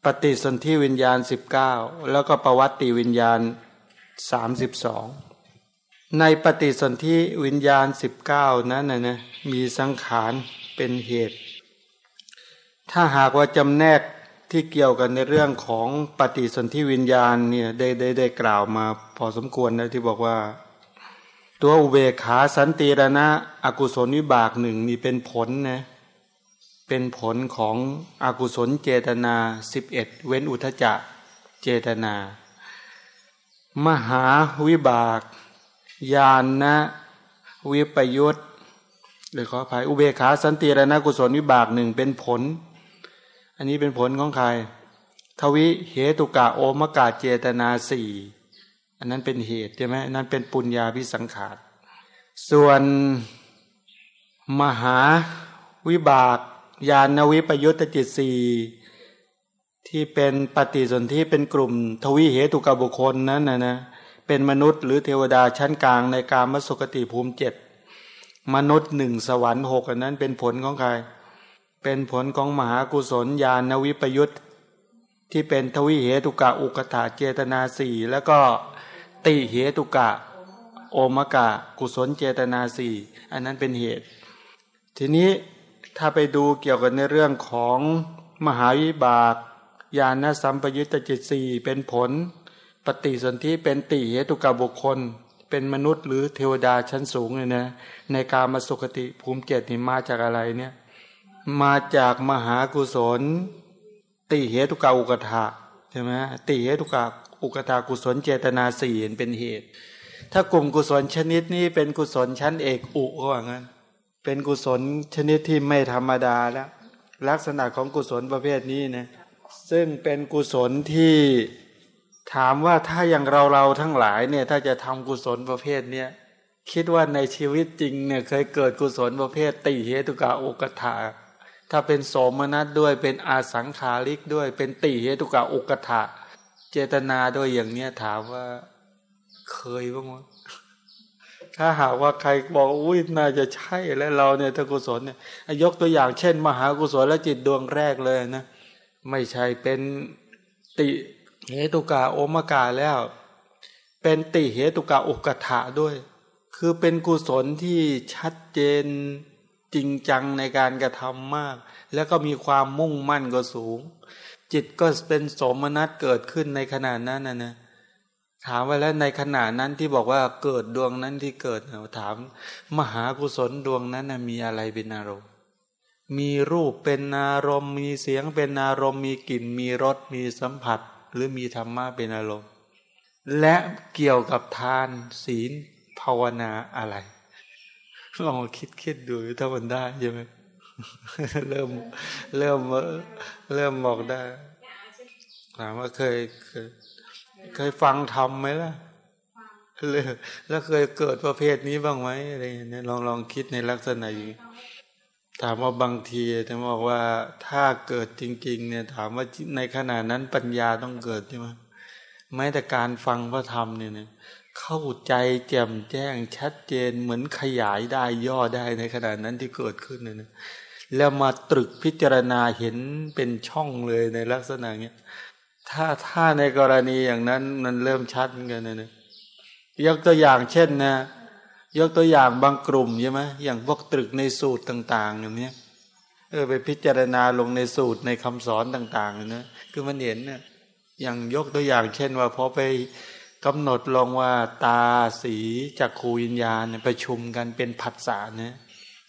ปฏิสนธิวิญญาณสิบเก้าแล้วก็ประวัติวิญญาณสามสิบสองในปฏิสนธิวิญญาณสิบเก้านั้นนะนะมีสังขารเป็นเหตุ ถ้าหากว่าจำแนกที่เกี่ยวกันในเรื่องของปฏิสนธิวิญญาณเนี่ยได้ได้ได้กล่าวมาพอสมควรนะที่บอกว่า ตัวอุเบกขาสันติรณะอกุศลวิบากหนึ่งนี่เป็นผลนะเเป็นผลของอกุศลเจตนาสิบเอ็ดเว้นอุทจักเจตนา มหาวิบาก ญาณนะวิปยุตหรือขออภัยอุเบขาสันติรณะกุศลวิบากหนึ่งเป็นผล อันนี้เป็นผลของใคร ทวิเหตุกะโอมกาเจตนาสี่อันนั้นเป็นเหตุใช่ไหมอันนั้นเป็นปุญญาพิสังขารส่วนมหาวิบาก ญาณวิปยุตจิตสี่ที่เป็นปฏิสนธิเป็นกลุ่ม ทวิเหตุกบุคคลนั้นนะนะเป็นมนุษย์หรือเทวดาชั้นกลางในการมสุกติภูมิเจ็ดมนุษย์หนึ่งสวรรค์หกอันนั้นเป็นผลของใคร เป็นผลของมหากุศลญาณวิปยุตที่เป็นทวิเหตุกะอุกถาเจตนาสี่แล้วก็ติเหตุกะ โอมกะ กุศลเจตนาสี่อันนั้นเป็นเหตุ ทีนี้ ถ้าไปดูเกี่ยวกับในเรื่องของมหาวิบากญาณสัมปยุตตจิตสี่เป็นผล ปฏิสนธิเป็นติเหตุกะบุคคล เป็นมนุษย์หรือเทวดาชั้นสูงเลยนะในการมาสุขติภูมิเจตนี่มาจากอะไรเนี่ยมาจากมหากุศล ติเหตุกาอุกถาใช่ไหมติเหตุกาอุกถากุศลเจตนาสี่เป็นเหตุ ถ้ากลุ่มกุศลชนิดนี้เป็นกุศลชั้นเอกอุก็ว่างั้น เป็นกุศลชนิดที่ไม่ธรรมดาแล้วลักษณะของกุศลประเภทนี้นะซึ่งเป็นกุศลที่ถามว่าถ้าอย่างเราเราทั้งหลายเนี่ย ถ้าจะทำกุศลประเภทเนี้ยคิดว่าในชีวิตจริงเนี่ยเคยเกิดกุศลประเภทติเหตุกาอุกถาถ้าเป็นโสมนัสด้วยเป็นอาสังขาริกด้วยเป็นติเหตุกะอุกถะเจตนาด้วยอย่างเนี้ยถามว่าเคยบ้างไหม ถ้าหากว่าใครบอกอุ้ยน่าจะใช่แล้วเราเนี่ยถ้ากุศลเนี่ยยกตัวอย่างเช่น มหากุศลและจิตดวงแรกเลยนะไม่ใช่เป็นติเหตุกะโอมกาแล้ว เป็นติเหตุกะอุกถะด้วย คือเป็นกุศลที่ชัดเจนจริงจังในการกระทำมาก แล้วก็มีความมุ่งมั่นก็สูง จิตก็เป็นสมนัตเกิดขึ้นในขณะนั้นนะนะ ถามว่าแล้วในขณะนั้นที่บอกว่าเกิดดวงนั้นที่เกิดถาม มหากุศลดวงนั้นมีอะไรเป็นอารมณ์ มีรูปเป็นอารมณ์ มีเสียงเป็นอารมณ์ มีกลิ่น มีรส มีสัมผัส หรือมีธรรมะเป็นอารมณ์ และเกี่ยวกับทานศีลภาวนาอะไรลองคิดคิดดูถ้ามันได้ใช่ไหมเริ่มเริ่มเริ่มบอกได้ถามว่าเคยเคย เคยฟังทำไหมล่ะแล้วเคยเกิดประเภทนี้บ้างไหมอะไรเนี่ยลองลองคิดในลักษณะอย่างถามว่าบางทีจะบอกว่าถ้าเกิดจริง ๆ เนี่ย ถามว่าในขณะนั้นปัญญาต้องเกิดใช่ไหมแม้แต่การฟังพระธรรมเนี่ยเข้าใจแจ่มแจ้งชัดเจนเหมือนขยายได้ย่อได้ในขณะนั้นที่เกิดขึ้นนะแล้วมาตรึกพิจารณาเห็นเป็นช่องเลยในลักษณะเนี้ย ถ้าถ้าในกรณีอย่างนั้นมันเริ่มชัดกันนะนะยกตัวอย่างเช่นนะ ยกตัวอย่างบางกลุ่มใช่ไหมอย่างพวกตรึกในสูตรต่าง ๆ อย่างนี้เออไปพิจารณาลงในสูตรในคำสอนต่างๆนะคือมันเห็นเนี่ยอย่างยกตัวอย่างเช่นว่าพอไปกำหนดลงว่าตาสีจักขูวิญญาณเนี่ยประชุมกันเป็นผัสสะเนี่ย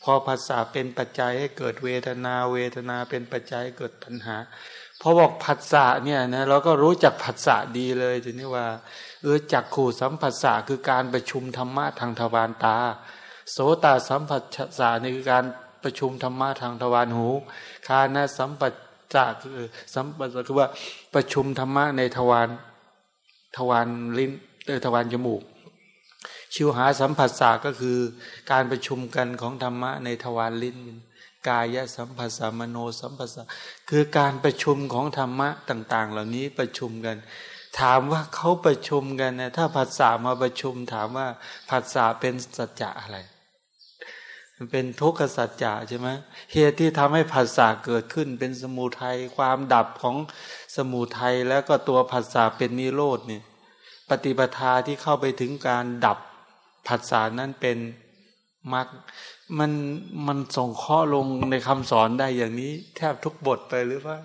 พอผัสสะเป็นปัจจัยให้เกิดเวทนา เวทนาเป็นปัจจัยเกิดปัญหา พอบอกผัสสะเนี่ยนะเราก็รู้จักผัสสะดีเลยทีนี้ว่าเออจักขู่สัมผัสสะคือการประชุมธรรมะทางทวารตา โสตสัมผัสสะนี่คือการประชุมธรรมะทางทวารหู คานะสัมปัสสะคือสัมปัสสะคือว่าประชุมธรรมะในทวารทวารลิ้นเออทวารจมูก ชิวหาสัมผัสสะก็คือการประชุมกันของธรรมะในทวารลิ้น กายสัมผัสมโนสัมผัสะคือการประชุมของธรรมะต่าง ๆ เหล่านี้ประชุมกัน ถามว่าเขาประชุมกันนะถ้าผัสสะมาประชุม ถามว่าผัสสะเป็นสัจจะอะไรมันเป็นทุกขสัจจะใช่ไหมเหตุที่ทำให้ผัสสะเกิดขึ้นเป็นสมุทัยความดับของสมุทัยแล้วก็ตัวผัสสะเป็นนิโรธเนี่ยปฏิปทาที่เข้าไปถึงการดับผัสสะนั้นเป็นมรรค มันมันส่งข้อลงในคำสอนได้อย่างนี้ แทบทุกบทไปหรือว่า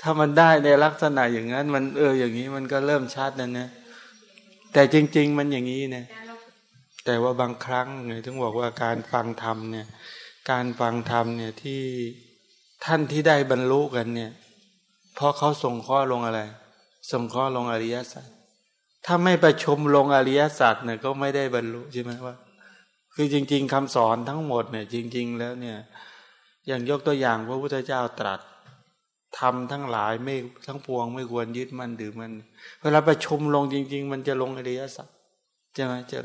ถ้ามันได้ในลักษณะอย่างนั้น มันเอออย่างนี้มันก็เริ่มชัดนะนะแต่จริง ๆ มันอย่างนี้นะแต่ว่าบางครั้งไงถึงบอกว่าการฟังธรรมเนี่ย การฟังธรรมเนี่ยที่ท่านที่ได้บรรลุกันเนี่ยเพราะเขาส่งข้อลงอะไร ส่งข้อลงอริยสัจถ้าไม่ประชุมลงอริยสัจเนี่ยก็ไม่ได้บรรลุใช่ไหมว่า คือจริง ๆคำสอนทั้งหมดเนี่ย จริง ๆ แล้วเนี่ย อย่างยกตัวอย่างพระพุทธเจ้าตรัสทำทั้งหลายไม่ทั้งปวงไม่ควรยึดมันถือมันเวลาประชุมลงจริง ๆ มันจะลงอริยสัจใช่ไหมจะ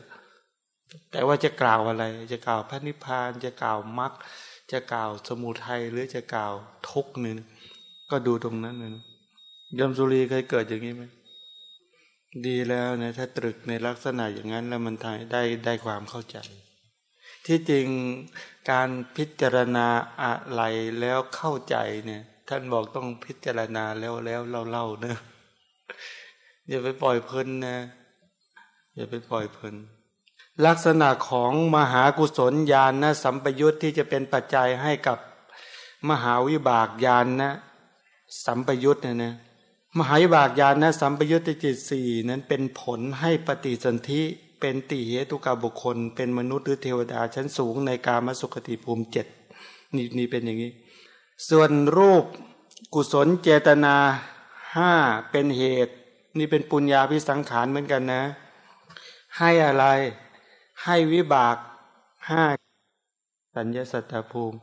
แต่ว่าจะกล่าวอะไร จะกล่าวพระนิพพานจะกล่าวมรรคจะกล่าวสมุทัยหรือจะกล่าวทุกนึงก็ดูตรงนั้นนึงยมสุรีเคยเกิดอย่างนี้ไหมดีแล้วนะถ้าตรึกในลักษณะอย่างนั้นแล้วมันได้ได้ความเข้าใจ ที่จริงการพิจารณาอะไรแล้วเข้าใจเนี่ย ท่านบอกต้องพิจารณาแล้วแล้วเล่าเล่าเนะอย่าไปปล่อยเพลินนะอย่าไปปล่อยเพลินลักษณะของมหากุศลญาณนะสัมปยุตที่จะเป็นปัจจัยให้กับมหาวิบากญาณนะสัมปยุตเนี่ยนะมหาวิบากญาณนะสัมปยุตจิตสี่นั้นเป็นผลให้ปฏิสนธิ เป็นติเหตุกาบุคคล เป็นมนุษย์หรือเทวดาชั้นสูงในกามสุขติภูมิเจ็ดนี่นี่เป็นอย่างนี้ ส่วนรูปกุศลเจตนาห้าเป็นเหตุ นี่เป็นปุญญาพิสังขารเหมือนกันนะ ให้อะไรให้วิบากห้าสัญญาสัตตภูมิ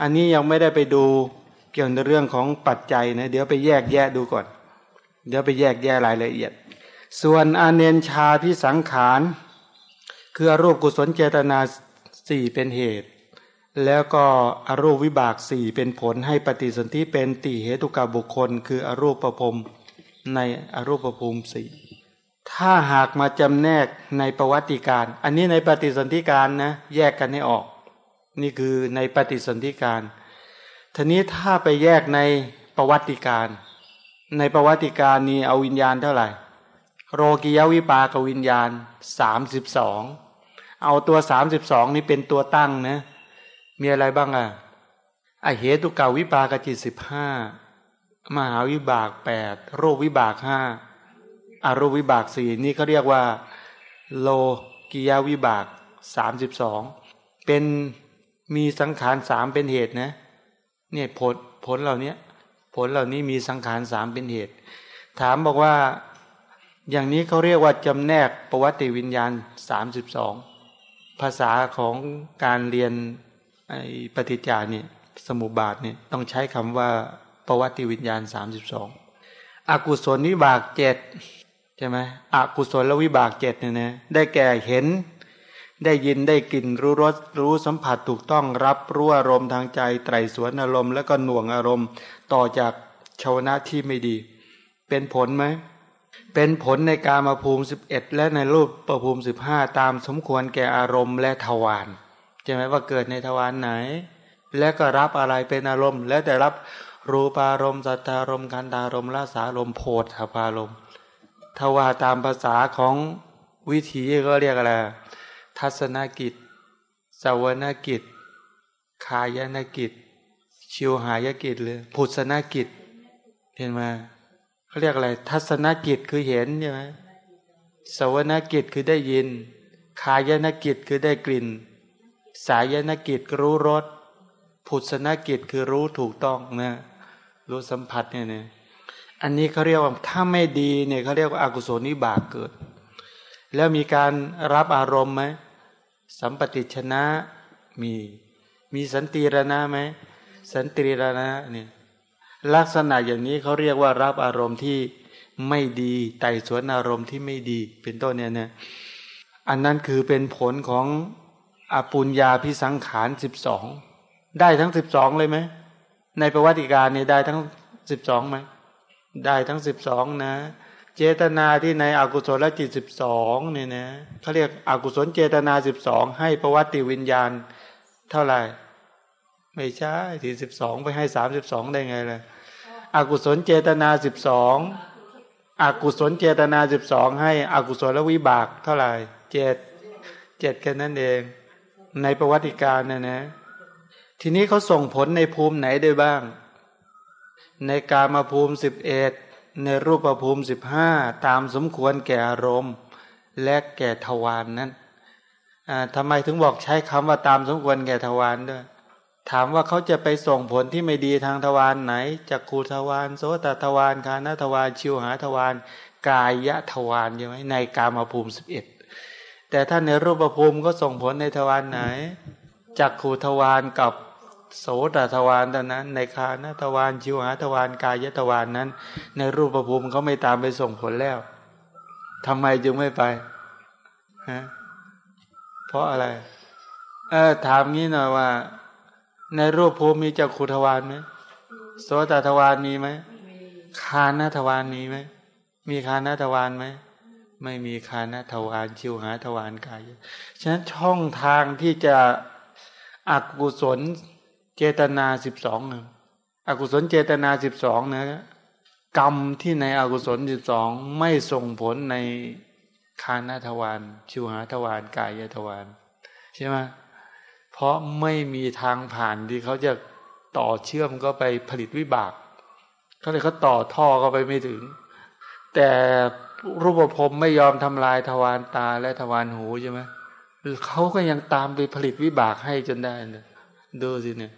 อันนี้ยังไม่ได้ไปดูเกี่ยวกับเรื่องของปัจจัยนะ เดี๋ยวไปแยกแยะดูก่อน เดี๋ยวไปแยกแยะรายละเอียด ส่วนอาเนนชาพิสังขารคืออรูปกุศลเจตนาสี่เป็นเหตุ แล้วก็อรูปวิบากสี่เป็นผลให้ปฏิสนธิเป็นติเหตุกาบุคคล คืออรูปประพรมในอรูปประภูมิสี่ถ้าหากมาจำแนกในประวัติการ อันนี้ในปฏิสนธิการนะแยกกันให้ออก นี่คือในปฏิสนธิการทีนี้ถ้าไปแยกในประวัติการ ในประวัติการนี้เอาวิญญาณเท่าไหร่ โรกิยวิปากวิญญาณสามสิบสองเอาตัวสามสิบสองนี่เป็นตัวตั้งนะ มีอะไรบ้างอะอเหตุกาวิปากจิตสิบห้ามหาวิบากแปดโรควิบากห้าอารูวิบากสี่นี่เขาเรียกว่า โลกิยาวิบากสามสิบสองเป็นมีสังขารสามเป็นเหตุนะเนี่ยผลผลเหล่านี้ผลเหล่านี้มีสังขารสามเป็นเหตุ ถามบอกว่า อย่างนี้เขาเรียกว่าจำแนกประวัติวิญญาณสามสิบสองภาษาของการเรียนไอปฏิจจานี่สมุบาทเนี่ยต้องใช้คำว่าประวัติวิญญาณสามสิบสองอกุศลวิบากเจ็ดใช่ไหมอกุศลวิบากเจ็ดเนี่ยนะได้แก่เห็น ได้ยินได้กลิ่นรู้รสรู้สัมผัสถูกต้องรับรู้อารมณ์ทางใจไตรสวนอารมณ์ แล้วก็หน่วงอารมณ์ต่อจากชาวนะที่ไม่ดี เป็นผลไหม เป็นผลในการมาภูมิสิบเอ็ดและในรูปประภูมิสิบห้าตามสมควรแก่อารมณ์และทวารใช่ไหมว่าเกิดในทวารไหน และก็รับอะไรเป็นอารมณ์ แล้วแต่รับรูปารมณ์สัทธารมณ์กันตารมณ์ละสารมโพธพารมณ์ถ้าว่าตามภาษาของวิถีก็เรียกอะไรทัศนกิจ สวนกิจ คายนกิจ ชิวหายกิจเลยพุทธนกิจ เห็นไหม เขาเรียกอะไรทัศนกิจคือเห็นใช่ไหมสวนกิจคือได้ยินคายนกิจคือได้กลิ่น สายนกิจรู้รสพุทธนกิจคือรู้ถูกต้องนะรู้สัมผัสเนี่ยเนี่ยอันนี้เขาเรียกว่าถ้าไม่ดีเนี่ยเขาเรียกว่าอากุศลนิบากเกิด แล้วมีการรับอารมณ์ไหมสัมปติชนะมี มีสันติรณะไหมสันติรณะเนี่ย ลักษณะอย่างนี้เขาเรียกว่ารับอารมณ์ที่ไม่ดีไต่สวนอารมณ์ที่ไม่ดี เป็นต้นเนี่ยนะอันนั้นคือเป็นผลของอปุญญาพิสังขารสิบสองได้ทั้งสิบสองเลยไหมในประวัติการเนี่ยได้ทั้งสิบสองไหมได้ทั้งสิบสองนะ เจตนาที่ในอกุศลจิตสิบสองเนี่ยนะเขาเรียกอกุศลเจตนาสิบสองให้ประวัติวิญญาณเท่าไหร่ ไม่ใช่ที่สิบสองไปให้สามสิบสองได้ไงล่ะอกุศลเจตนาสิบสองอกุศลเจตนาสิบสองให้อกุศลวิบากเท่าไหร่เจ็ดเจ็ดแค่นั้นเอง ในประวัติการนะนะ ทีนี้เขาส่งผลในภูมิไหนได้บ้าง ในกามาภูมิสิบเอ็ดในรูปภูมิสิบห้าตามสมควรแก่อารมณ์ และแก่ทวารนนั้นทำไมถึงบอกใช้คำว่าตามสมควรแก่ทวารด้วย ถามว่าเขาจะไปส่งผลที่ไม่ดีทางทวารไหนจากขูทวารโสตทวารคานทวารชิวหาทวารกายะทวารใช่ไหมในกามาภูมิสิบเอ็ดแต่ถ้าในรูปภูมิก็ส่งผลในทวารไหนจากขูทวารกับโสตทวารตอนนั้น ในคานทวารชิวหาทวารกายะทวารนั้น ในรูปภูมิเขาไม่ตามไปส่งผลแล้วทำไมจึงไม่ไปฮะเพราะอะไร เออถามงี้หน่อยว่า ในรูปภูมิมีจักขุทวารไหมโสตทวารมีไหมคานาทวารมีไหมมีคานาทวารไหมไม่มีคานาทวารชิวหาทวารกายฉะนั้นช่องทางที่จะอกุศลเจตนาสิบสองอกุศลเจตนาสิบสองนะกรรมที่ในอกุศลสิบสองไม่ส่งผลในคานาทวารชิวหาทวารกายทวารใช่ไหม เพราะไม่มีทางผ่านที่เขาจะต่อเชื่อมก็ไปผลิตวิบากเขาเลยเขาต่อท่อก็ไปไม่ถึง แต่รูปภพไม่ยอมทำลายทวารตาและทวารหูใช่ไหมเขาก็ยังตามไปผลิตวิบากให้จนได้ดูสิเนี่ย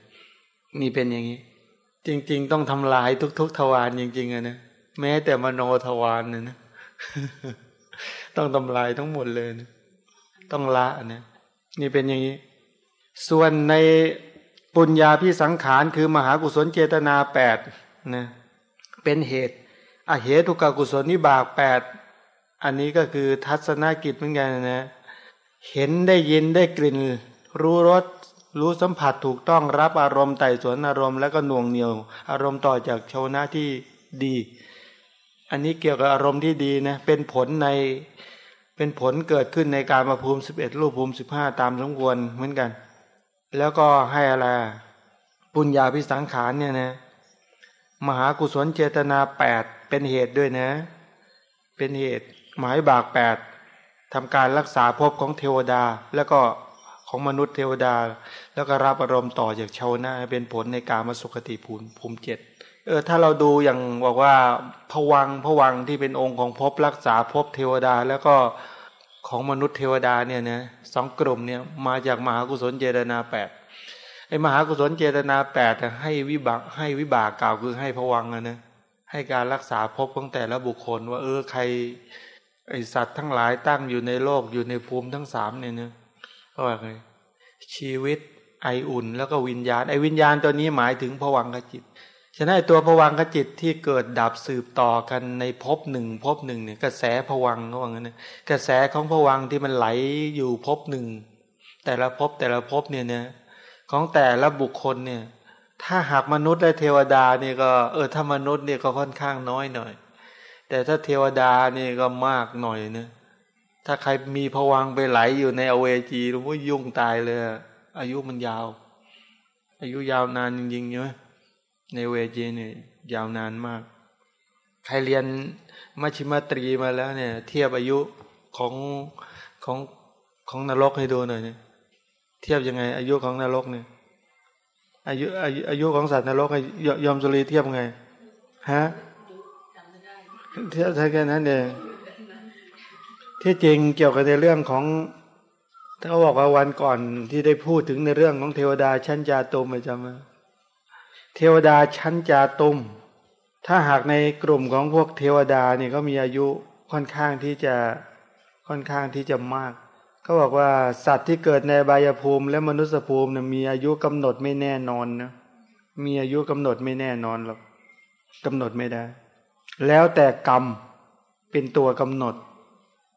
นี่เป็นอย่างนี้ จริง ๆ ต้องทำลายทุก ๆ ทวารจริงๆนะแม้แต่มโนทวารเนี่ยนะต้องทำลายทั้งหมดเลยนะต้องละนะนี่เป็นอย่างนี้ ส่วนในปุญญาพิสังขารคือมหากุศลเจตนาแปดนะเป็นเหตุอเหตุกกุศลนิบากแปดอันนี้ก็คือทัศนกิจเหมือนกันนะเห็นได้ยินได้กลิ่น รู้รสรู้สัมผัสถูกต้องรับอารมณ์ไต่สวนอารมณ์แล้วก็หน่วงเหนียว อารมณ์ต่อจากชาวนะที่ดี อันนี้เกี่ยวกับอารมณ์ที่ดีนะเป็นผลในเป็นผลเกิดขึ้นในการมาภูมิสิบเอ็ดรูปภูมิสิบห้าตามสมควรเหมือนกัน แล้วก็ให้อะไรปุญญาพิสังขารเนี่ยนะมหากุศลเจตนาแปดเป็นเหตุด้วยนะ เป็นเหตุหมายบากแปดทำการรักษาภพของเทวดา แล้วก็ของมนุษย์เทวดา แล้วก็รับอารมณ์ต่อจากชาวนาเป็นผลในการมาสุขติภูมิภูมิเจ็ดเออถ้าเราดูอย่างบอกว่าผวังผวังที่เป็นองค์ของภพรักษาภพเทวดา แล้วก็ ของมนุษย์เทวดาเนี่ยนะสองกลุ่มเนี่ยมาจากมหากุศลเจตนาแปดไอ้มหากุศลเจตนาแปดให้วิบากให้วิบากกล่าวคือให้ผวังนะให้การรักษาภพของแต่ละบุคคล ว่าเออใครไอสัตว์ทั้งหลายตั้งอยู่ในโลกอยู่ในภูมิทั้งสามเนี่ยนะว่าไงชีวิตไออุ่น แล้วก็วิญญาณไอวิญญาณตัวนี้หมายถึงผวังขจิต ฉะนั้นตัวผวังขจิตที่เกิดดับสืบต่อกันในภพหนึ่งภพหนึ่งเนี่ยกระแสผวังเขาว่างั้นกระแสของผวังที่มันไหลอยู่ภพหนึ่งแต่ละภพแต่ละภพเนี่ยเนี่ยของแต่ละบุคคลเนี่ย ถ้าหากมนุษย์และเทวดาเนี่ยก็เออถ้ามนุษย์เนี่ยก็ค่อนข้างน้อยหน่อย แต่ถ้าเทวดาเนี่ยก็มากหน่อยเนะถ้าใครมีผวังไปไหลอยู่ในอเวจีรู้ว่ายุ่งตายเลย อายุมันยาว อายุยาวนานจริงๆเนาะ ในเวจีเนี่ยยาวนานมาก ใครเรียนมัชฌิมตรีมาแล้วเนี่ย เทียบอายุของของของนรกให้ดูหน่อยเนี่ยเทียบยังไง อายุของนรกเนี่ย อายุอายุอายุของสัตว์นรกยยอมสุรีเทียบไงฮะเทียบใช่แค่นั้นเองที่จริงเกี่ยวกับในเรื่องของถ้าบอกว่าวันก่อนที่ได้พูดถึงในเรื่องของเทวดาชั้นจาตุมไปจำไหม เทวดาชั้นจาตุม ถ้าหากในกลุ่มของพวกเทวดาเนี่ยก็มีอายุค่อนข้างที่จะค่อนข้างที่จะมากเขาบอกว่าสัตว์ที่เกิดในบายภูมิ และมนุษยภูมิเนี่ยมีอายุกำหนดไม่แน่นอนนะมีอายุกำหนดไม่แน่นอนหรอกกำหนดไม่ได้ แล้วแต่กรรมเป็นตัวกำหนด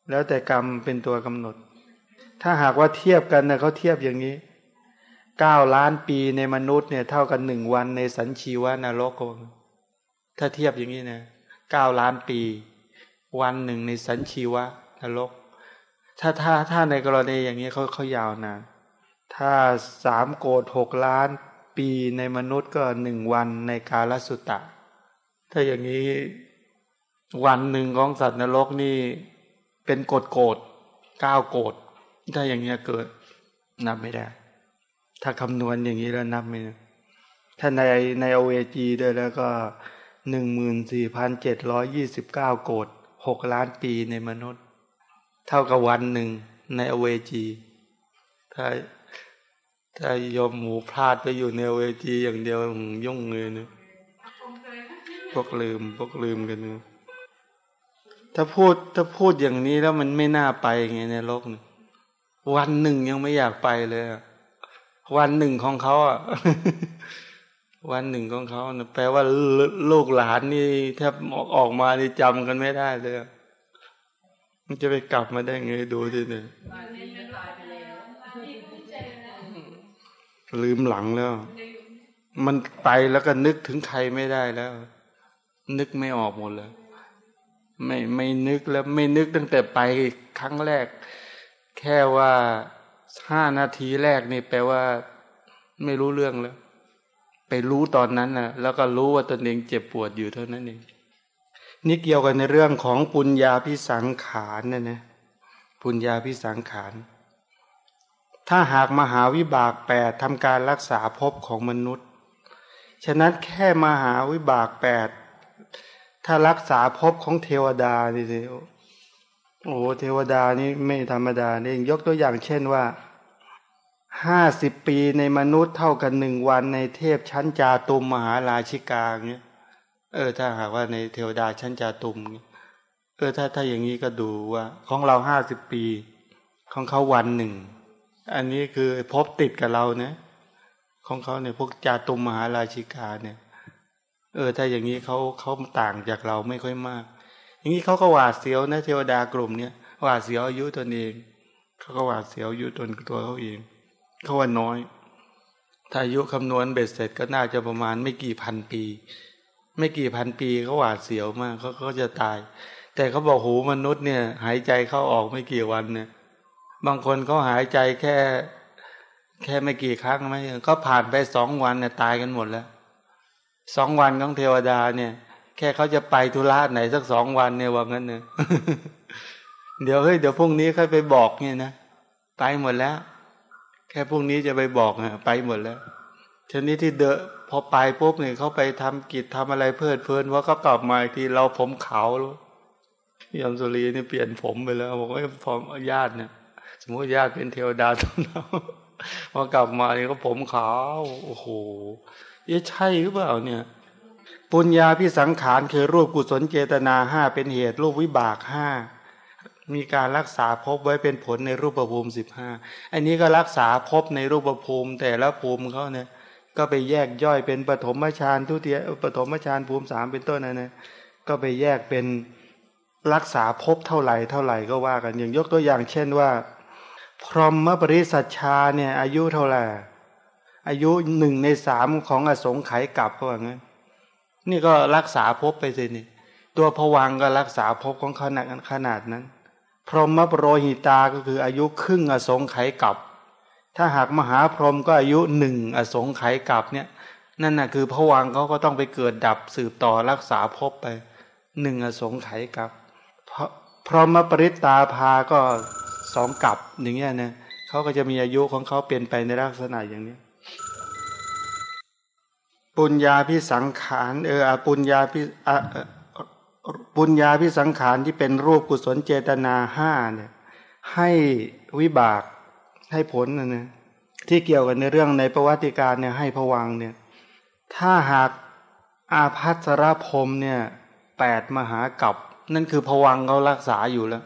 แล้วแต่กรรมเป็นตัวกำหนด ถ้าหากว่าเทียบกันนะเขาเทียบอย่างนี้ เก้าล้านปีในมนุษย์เนี่ยเท่ากันหนึ่งวันในสันชีวานรกถ้าเทียบอย่างนี้นะเก้าล้านปี วันหนึ่งในสันชีวานรก ถ้าถ้าถ้าในกรณีอย่างนี้เขาเขายาวนานถ้าสามโกดหกล้านปีในมนุษย์ก็หนึ่งวันในกาลสุตตะถ้าอย่างนี้วันหนึ่งของสัตว์นรกนี่เป็นโกดโกดเก้าโกดถ้าอย่างเงี้ยเกิดนับไม่ได้ ถ้าคำนวณอย่างนี้แล้วนับไหมถ้าในในโอเอจีด้วยแล้วก็หนึ่งมืนสี่พันเจ็ดร้อยยี่สิบเก้าโกดหกล้านปีในมนุษย์ เท่ากับวันหนึ่งในโอเวจีถ้าถ้ายอมหมูพลาดไปอยู่ในโอเวจีอย่างเดียวยุ่งเลยนะพวกลืมพวกลืมกันนะถ้าพูดถ้าพูดอย่างนี้แล้วมันไม่น่าไปไงในโลกนี้วันหนึ่งยังไม่อยากไปเลย วันหนึ่งของเขาอะวันหนึ่งของเขาแปลว่าลูกหลานนี่แทบออกมานี่จำกันไม่ได้เลยมันจะไปกลับมาได้ไงดูดิเนี่ยลืมหลังแล้ว มันไปแล้วก็นึกถึงใครไม่ได้แล้ว นึกไม่ออกหมดเลยไม่ไม่นึกแล้ว ไม่นึกตั้งแต่ไปครั้งแรก แค่ว่า ห้านาทีแรกนี่แปลว่าไม่รู้เรื่องแล้ว ไปรู้ตอนนั้นนะแล้วก็รู้ว่าตนเองเจ็บปวดอยู่เท่านั้นเองนี่เกี่ยวกันในเรื่องของปุญญาพิสังขารนะนะปุญญาพิสังขารถ้าหากมหาวิบากแปดทำการรักษาภพของมนุษย์ ฉะนั้นแค่มหาวิบากแปดถ้ารักษาภพของเทวดานี่สิ โอ้เทวดานี่ไม่ธรรมดาเองยกตัวอย่างเช่นว่าห้าสิบปีในมนุษย์เท่ากันหนึ่งวันในเทพชั้นจาตุมมหาราชิกาเงี้ยเออ ถ้าหากว่าในเทวดาชั้นจาตุมเออถ้าถ้าอย่างนี้ก็ดูว่า ของเราห้าสิบปี ของเขาวันหนึ่ง อันนี้คือพบติดกับเราเนะ ของเขาเนี่ยพวกจาตุมมหาราชิกาเนี่ย เออ ถ้าอย่างนี้เขาเขาต่างจากเราไม่ค่อยมาก อย่างนี้เขาก็หวาดเสียวนะเทวดากลุ่มเนี่ยหวาดเสียวอายุตนเองเขาก็หวาดเสียวอายุตนตัวเขาเองเขาว่าน้อย ถ้าอายุคำนวณเบ็ดเสร็จก็น่าจะประมาณไม่กี่พันปี ไม่กี่พันปีเขาหวาดเสียวมากเขาเขาจะตาย แต่เขาบอกหูมนุษย์เนี่ย หายใจเข้าออกไม่กี่วันเนี่ย บางคนเขาหายใจแค่ แค่ไม่กี่ครั้งไม่ก็ผ่านไปสองวันเนี่ยตายกันหมดแล้วสองวันของเทวดาเนี่ย แค่เขาจะไปธุระไหนสักสองวันเนี่ยว่างั้นเนี่ยเดี๋ยวเฮ้ยเดี๋ยวพรุ่งนี้ค่อยไปบอกเนี่ยนะไปหมดแล้ว แค่พรุ่งนี้จะไปบอกเนี่ยไปหมดแล้วชนิดที่เดอะพอไปปุ๊บเนี่ยเขาไปทำกิจทำอะไรเพลิดเพลินว่าเขากลับมาทีเราผมขาวแล้วยมสุรีนี่เปลี่ยนผมไปแล้วบอกว่าผมญาติเนี่ย สมมติญาติเป็นเทวดาตอนนั้นพอกลับมาเนี่ยก็ผมขาวโอ้โหยี่ใช่หรือเปล่าเนี่ย ปุญญาพิสังขารคือรูปกุศลเจตนาห้าเป็นเหตุรูปวิบากห้ามีการรักษาพบไว้เป็นผลในรูปภูมิสิบห้าอันนี้ก็รักษาพบในรูปภูมิ แต่ละภูมิเขาเนี่ย ก็ไปแยกย่อยเป็นปฐมฌานทุติยปฐมฌานภูมิสามเป็นต้นนะนะก็ไปแยกเป็นรักษาพบเท่าไหร่เท่าไหร่ก็ว่ากันอย่างยกตัวอย่าง เช่นว่า พรหมปริสัชชาเนี่ย อายุเท่าไหร่อายุหนึ่งในสามของอสงไขยกลับเขาว่างั้น นี่ก็รักษาภพไปสินี่ตัวผวังก็รักษาภพของขนาดขนาดนั้น พรหมปรหิตาก็คืออายุครึ่งอสงไขยกับ ถ้าหากมหาพรหมก็อายุหนึ่งอสงไขยกับเนี่ยนั่นน่ะคือพวังเขาก็ต้องไปเกิดดับสืบต่อรักษาภพไปหนึ่งอสงไขยกับพรหมปริตตาพาก็สองกับอย่างเงี้ยนะเขาก็จะมีอายุของเขาเปลี่ยนไปในลักษณะอย่างนี้ ปุญญาพิสังขารเออปุญญาพิปุญญาพิสังขารที่เป็นรูปกุศลเจตนาห้าเนี่ยให้วิบากให้ผลนะนะที่เกี่ยวกันในเรื่องในประวัติการเนี่ยให้ผวังเนี่ยถ้าหากอาภัสรพรมเนี่ยแปดมหากับ นั่นคือผวังเขารักษาอยู่แล้ว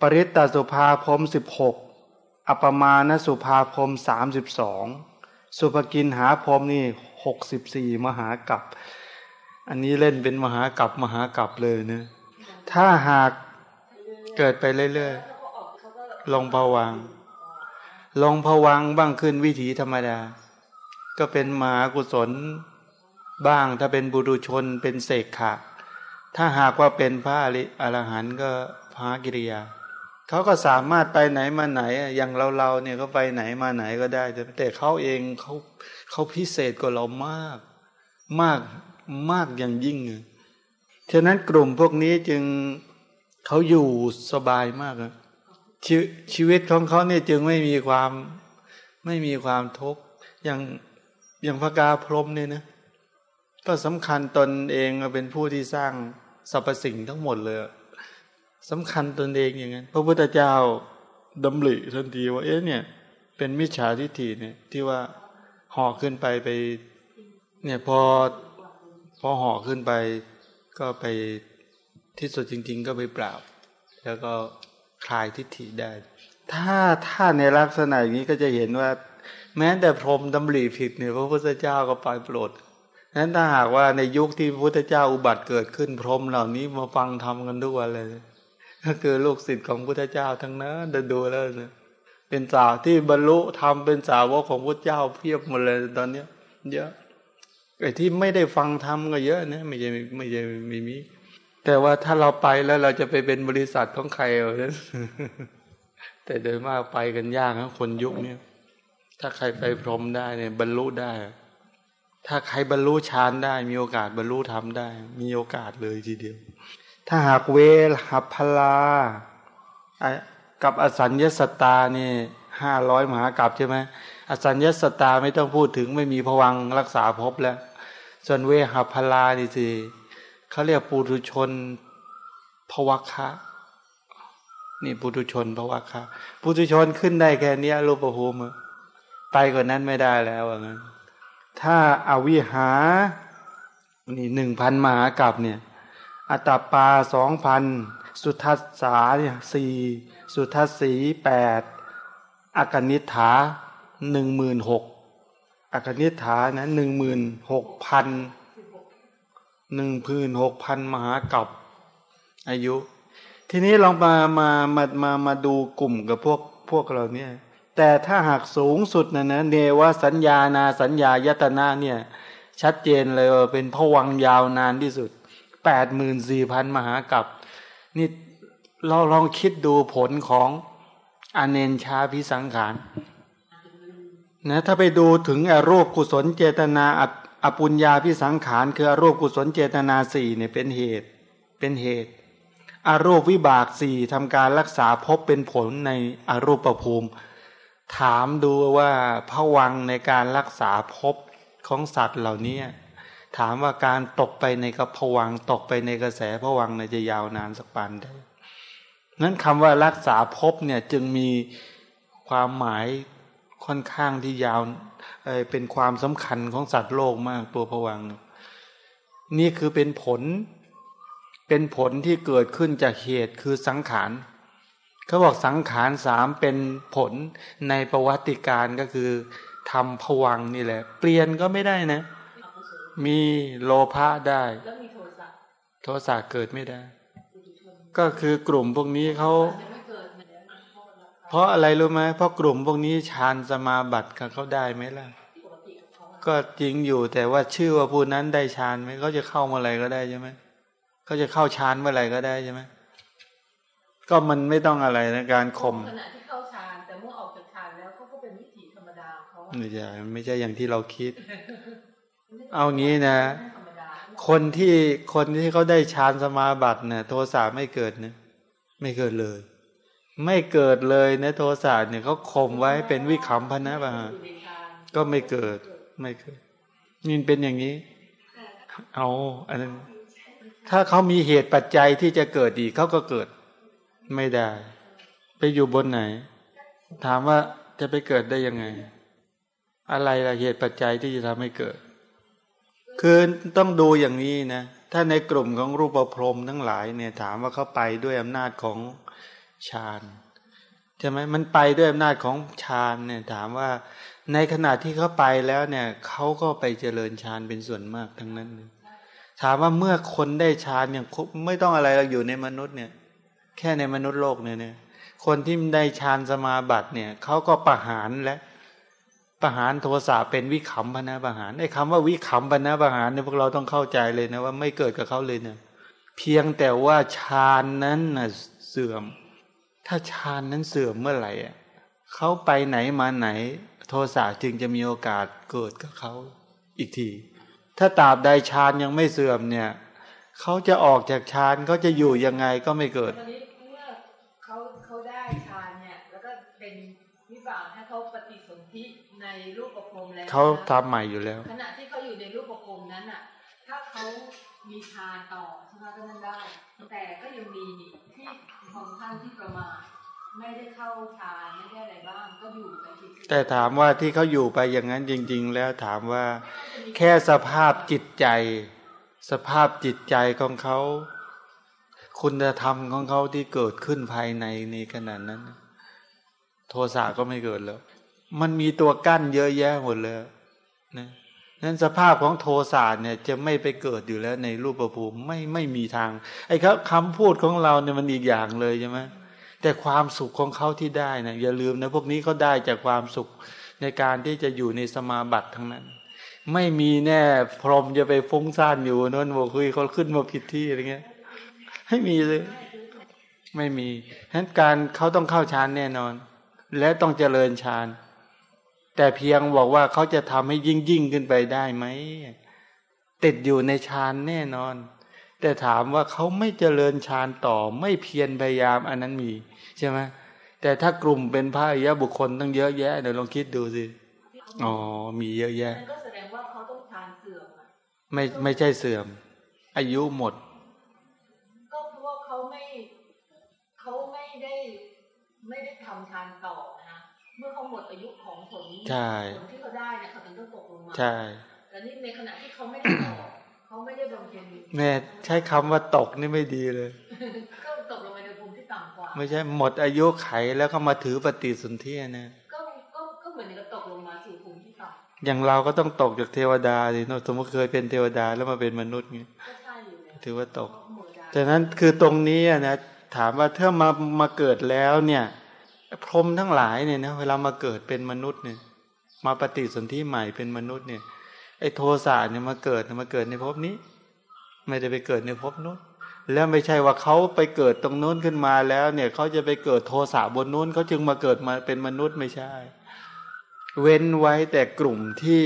ปริตตสุภาพรหมสิบหกอัปมาณสุภาพรหมสามสิบสองสุภกินหาพรหมนี่ หกสิบสี่มหากับ อันนี้เล่นเป็นมหากับมหากับเลยนะ ถ้าหากเกิดไปเรื่อยๆ ลงผวัง ลงผวังบ้างขึ้นวิถีธรรมดา ก็เป็นมหากุศลบ้างถ้าเป็นบุรุชนเป็นเสกขะ ถ้าหากว่าเป็นพระอริอรหันต์ก็พระกิริยา เขาก็สามารถไปไหนมาไหนอะอย่างเราเราเนี่ยก็ไปไหนมาไหนก็ได้แต่แต่เขาเองเขาเขาพิเศษกว่าเรามาก มากมากอย่างยิ่งอะฉะนั้นกลุ่มพวกนี้จึงเขาอยู่สบายมากอะชวชีวิตของเขาเนี่ยจึงไม่มีความไม่มีความทุกข์อย่างอย่างพระกาพรมเนี่ยนะก็สำคัญตนเองเป็นผู้ที่สร้างสรรพสิ่งทั้งหมดเลย สำคัญตนเองอย่างนั้นพระพุทธเจ้าดำริทันทีว่าเอ๊ะเนี่ย เป็นมิจฉาทิฏฐิเนี่ยที่ว่าห่อขึ้นไปไป เนี่ยพอพอห่อขึ้นไปก็ไปที่สุดจริง ๆ ก็ไปปราบ แล้วก็คลายทิฏฐิได้ ถ้าถ้าในลักษณะอย่างนี้ก็จะเห็นว่า แม้แต่พรหมดำริผิดเนี่ยพระพุทธเจ้าก็ปล่อยโปรดนั้นถ้าหากว่าในยุคที่พระพุทธเจ้าอุบัติเกิดขึ้นพรหมเหล่านี้มาฟังทำกันทุกวันเลย ก็คือลูกศิษย์ของพุทธเจ้าทั้งนั้นเดินดูแล้วเนี่ยเป็นสาวที่บรรลุทำเป็นสาวกของพุทธเจ้าเพียบหมดเลยตอนเนี้ยเยอะไอ้ที่ไม่ได้ฟังธรรมก็เยอะนะไม่ใช่ไม่ใช่ไม่มี แต่ว่าถ้าเราไปแล้วเราจะไปเป็นบริษัทของใครเอาแต่โดยมากไปกันยากนะคนยุคเนี้ยถ้าใครไปพรหมได้เนี่ย บรรลุได้ ถ้าใครบรรลุฌานได้ มีโอกาสบรรลุธรรมได้ มีโอกาสเลยทีเดียว ถ้าหากเวลหัพพลากับอสัญญสตาเนี่ยห้าร้อยมหากรัปใช่ไหมอสัญญสตาไม่ต้องพูดถึงไม่มีผวังรักษาภพแล้ว ส่วนเวหัพพลานี่สิเขาเรียกปุถุชนภวัคะนี่ปุถุชนภวัคะปุถุชนขึ้นได้แค่นี้รูปภูมิไปกว่านั้นไม่ได้แล้วว่างั้นถ้าอาวิหานี่หนึ่งพันมหากรัปเนี่ย อัตปาสองพันสุทัสสาเนี่ยสี่สุทัสสีแปดอากนิฐาหนึ่งหมื่นหกอากนิฐานะหนึ่งหมื่นหกพันหนึ่งพืนหกพันมหากับอายุ ทีนี้ลองมามามามามาดูกลุ่มกับพวกพวกเราเนี่ย แต่ถ้าหากสูงสุดนะนะเนวสัญญานาสัญญายตนาเนี่ย ชัดเจนเลยว่าเป็นผวังยาวนานที่สุด แปดหมื่นสี่พันมหากับนี่เราลองคิดดูผลของอเนนชาพิสังขารนะถ้าไปดูถึงอรูปกุศลเจตนาอปุญญาพิสังขารคืออรูปกุศลเจตนาสี่เนี่ยเป็นเหตุเป็นเหตุอรูปวิบากสี่ทำการรักษาพบเป็นผลในอรูประภูมิ ถามดูว่าผวังในการรักษาพบของสัตว์เหล่านี้ ถามว่าการตกไปในกระผวังตกไปในกระแสผวังเนี่ยจะยาวนานสักปานใดนั้นคำว่ารักษาภพเนี่ยจึงมีความหมายค่อนข้างที่ยาวเเป็นความสำคัญของสัตว์โลกมากตัวผวัง นี่คือเป็นผล เป็นผลที่เกิดขึ้นจากเหตุคือสังขารเขาบอกสังขารสามเป็นผลในประวัติการก็คือทำผวังนี่แหละ เปลี่ยนก็ไม่ได้นะ มีโลภะได้แล้วมีโทสะโทสะเกิดไม่ได้ ก็คือกลุ่มพวกนี้เขายังไม่เกิดเหมือนเดิมเพราะอะไรรู้ไหมเพราะกลุ่มพวกนี้ฌานสมาบัติกับเขาได้ไหมล่ะปกติของเขาอะก็จริงอยู่แต่ว่าชื่อว่าผู้นั้นได้ฌานไหมเขาจะเข้าเมื่อไหร่ก็ได้ใช่ไหมเขาจะเข้าฌานเมื่อไหร่ก็ได้ใช่ไหมก็มันไม่ต้องอะไรนะการข่มขณะที่เข้าฌานแต่เมื่อออกจากฌานแล้วเขาก็เป็นวิถีธรรมดาของเขาอะไม่ใช่ไม่ใช่อย่างที่เราคิด เอางี้นะ คนที่คนที่เขาได้ฌานสมาบัติเนี่ยโทสะไม่เกิดนะไม่เกิดเลย ไม่เกิดเลยนะโทสะเนี่ยเขาข่มไว้เป็นวิขำพนะปะฮะอยู่ในฌาก็ไม่เกิดไม่เกิดนี่เป็นอย่างนี้ เอาอันนั้นถ้าเขามีเหตุปัจจัยที่จะเกิดอีกเขาก็เกิด ไม่ได้ ไปอยู่บนไหน ถามว่าจะไปเกิดได้ยังไง อะไรละเหตุปัจจัยที่จะทำให้เกิด คือต้องดูอย่างนี้นะ ถ้าในกลุ่มของรูปพรหมทั้งหลายเนี่ยถามว่าเขาไปด้วยอำนาจของฌานใช่ไหมมันไปด้วยอำนาจของฌานเนี่ยถามว่าในขณะที่เขาไปแล้วเนี่ยเขาก็ไปเจริญฌานเป็นส่วนมากทั้งนั้น ถามว่าเมื่อคนได้ฌานอย่างไม่ต้องอะไรเราอยู่ในมนุษย์เนี่ย แค่ในมนุษย์โลกเนี่ยเนี่ยคนที่ได้ฌานสมาบัติเนี่ยเขาก็ประหารและ ประหารโทสะเป็นวิขำพนะประหารไอ้คำว่าวิขำพนะประหารเนี่ยพวกเราต้องเข้าใจเลยนะว่าไม่เกิดกับเขาเลยเนี่ยเพียงแต่ว่าฌานนั้นน่ะเสื่อม ถ้าฌานนั้นเสื่อมเมื่อไหร่อะเขาไปไหนมาไหน โทสะจึงจะมีโอกาสเกิดกับเขาอีกที ถ้าตราบใดฌานยังไม่เสื่อมเนี่ยเขาจะออกจากฌานเขาจะอยู่ยังไงก็ไม่เกิดตอนนี้เมื่อเขาเขาได้ฌานเนี่ย แล้วก็เป็นวิบากให้เขาปฏิสนธิใน รูปประพรมแล้วเขานะทำใหม่อยู่แล้ว ขณะที่เขาอยู่ในรูปประพรมนั้นอะ ถ้าเขามีฌานต่อใช่ไหมก็นั่นได้ แต่ก็ยังมีที่ของท่านที่ประมาทไม่ได้เข้าฌานไม่ได้อะไรบ้างก็อยู่ไปเฉยๆแต่ถามว่าที่เขาอยู่ไปอย่างนั้นจริง ๆ แล้วถามว่า แค่สภาพจิตใจ สภาพจิตใจของเขาคุณธรรมของเขาที่เกิดขึ้นภายในในขณะนั้น โทสะก็ไม่เกิดแล้ว มันมีตัวกั้นเยอะแยะหมดเลยนะนั้นสภาพของโทสะเนี่ยจะไม่ไปเกิดอยู่แล้วในรูปภูมิไม่ไม่มีทาง ไอ้ครับคำพูดของเราเนี่ยมันอีกอย่างเลยใช่ไหมแต่ความสุขของเขาที่ได้นะอย่าลืมนะพวกนี้เขาได้จากความสุขในการที่จะอยู่ในสมาบัติทั้งนั้น ไม่มีแน่พรมจะไปฟุ้งซ่านอยู่นั่นบอกคุยเขาขึ้นมาผิดที่อะไรเงี้ยไม่มีเลย ไม่มีฉะนั้นการเขาต้องเข้าฌานแน่นอน และต้องเจริญฌาน แต่เพียงบอกว่าเขาจะทำให้ยิ่งยิ่งขึ้นไปได้ไหมติดอยู่ในฌานแน่นอน แต่ถามว่าเขาไม่เจริญฌานต่อไม่เพียรพยายามอันนั้นมีใช่ไหมแต่ถ้ากลุ่มเป็นพระอริยบุคคลตั้งเยอะแยะเดี๋ยวลองคิดดูสิอ๋อมีเยอะแยะนั่นก็แสดงว่าเขาต้องฌานเสื่อมอะไม่ไม่ใช่เสื่อม อายุหมด ก็เพราะว่าเขาไม่เขาไม่ได้ ไม่ได้ทำฌานต่อนะเมื่อเขาหมดอายุของ ผลใช่ผลที่เขาได้เนี่ยเขาถึงต้องตกลงมาใช่แต่นี่ในขณะที่เขาไม่ได้ต่อเขาไม่ได้บำเพ็ญแม่ใช้คำว่าตกนี่ไม่ดีเลยก็ตกลงไปในภูมิที่ต่ำกว่าไม่ใช่หมดอายุไขแล้วก็มาถือปฏิสนธินะก็ก็ก็เหมือนกับตกลงมาสู่ภูมิที่ต่ำอย่างเราก็ต้องตกจากเทวดาสิเนอะสมมติเคยเป็นเทวดาแล้วมาเป็นมนุษย์ไงก็ใช่อยู่แล้วถือว่าตกเพราะหมดได้ฉะนั้นคือตรงนี้อะนะถามว่าถ้ามามาเกิดแล้วเนี่ย พรหมทั้งหลายเนี่ยนะเวลามาเกิดเป็นมนุษย์เนี่ย มาปฏิสนธิใหม่เป็นมนุษย์เนี่ย ไอ้โทสะเนี่ยมาเกิดมาเกิดในภพนี้ ไม่ได้ไปเกิดในภพนู้นแล้วไม่ใช่ว่าเขาไปเกิดตรงนู้นขึ้นมาแล้ว เนี่ยเขาจะไปเกิดโทสะบนนู้นเขาจึงมาเกิดมาเป็นมนุษย์ไม่ใช่ เว้นไว้แต่กลุ่มที่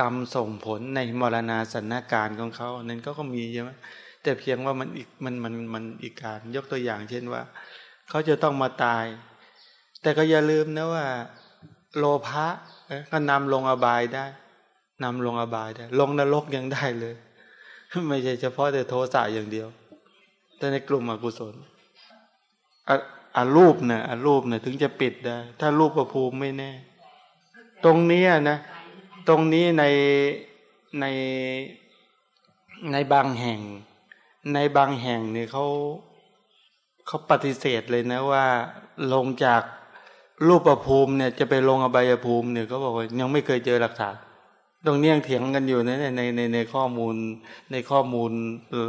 กรรมส่งผลในมรณาสันนาการของเขานั้นก็ก็มีใช่ไหมแต่เพียงว่ามันอีกมันมันมันอีกการยกตัวอย่างเช่นว่า เขาจะต้องมาตาย แต่ก็อย่าลืมนะว่า โลภะก็นำลงอบายได้นำลงอบายได้ ลงนรกยังได้เลย ไม่ใช่เฉพาะแต่โทสะอย่างเดียว แต่ในกลุ่มอกุศลอารูปนะอารูปนะถึงจะปิดได้ ถ้ารูปประภูมิไม่แน่ ตรงนี้นะ ตรงนี้ในในในบางแห่ง ในบางแห่งเนี่ยเขาเขาปฏิเสธเลยนะว่า ลงจาก รูปประภูมิเนี่ยจะไปลงอบายภูมิเนี่ยเขาบอกว่ายังไม่เคยเจอหลักฐานตรงนี้ยังเถียงกันอยู่ในในในในข้อมูล ในข้อมูล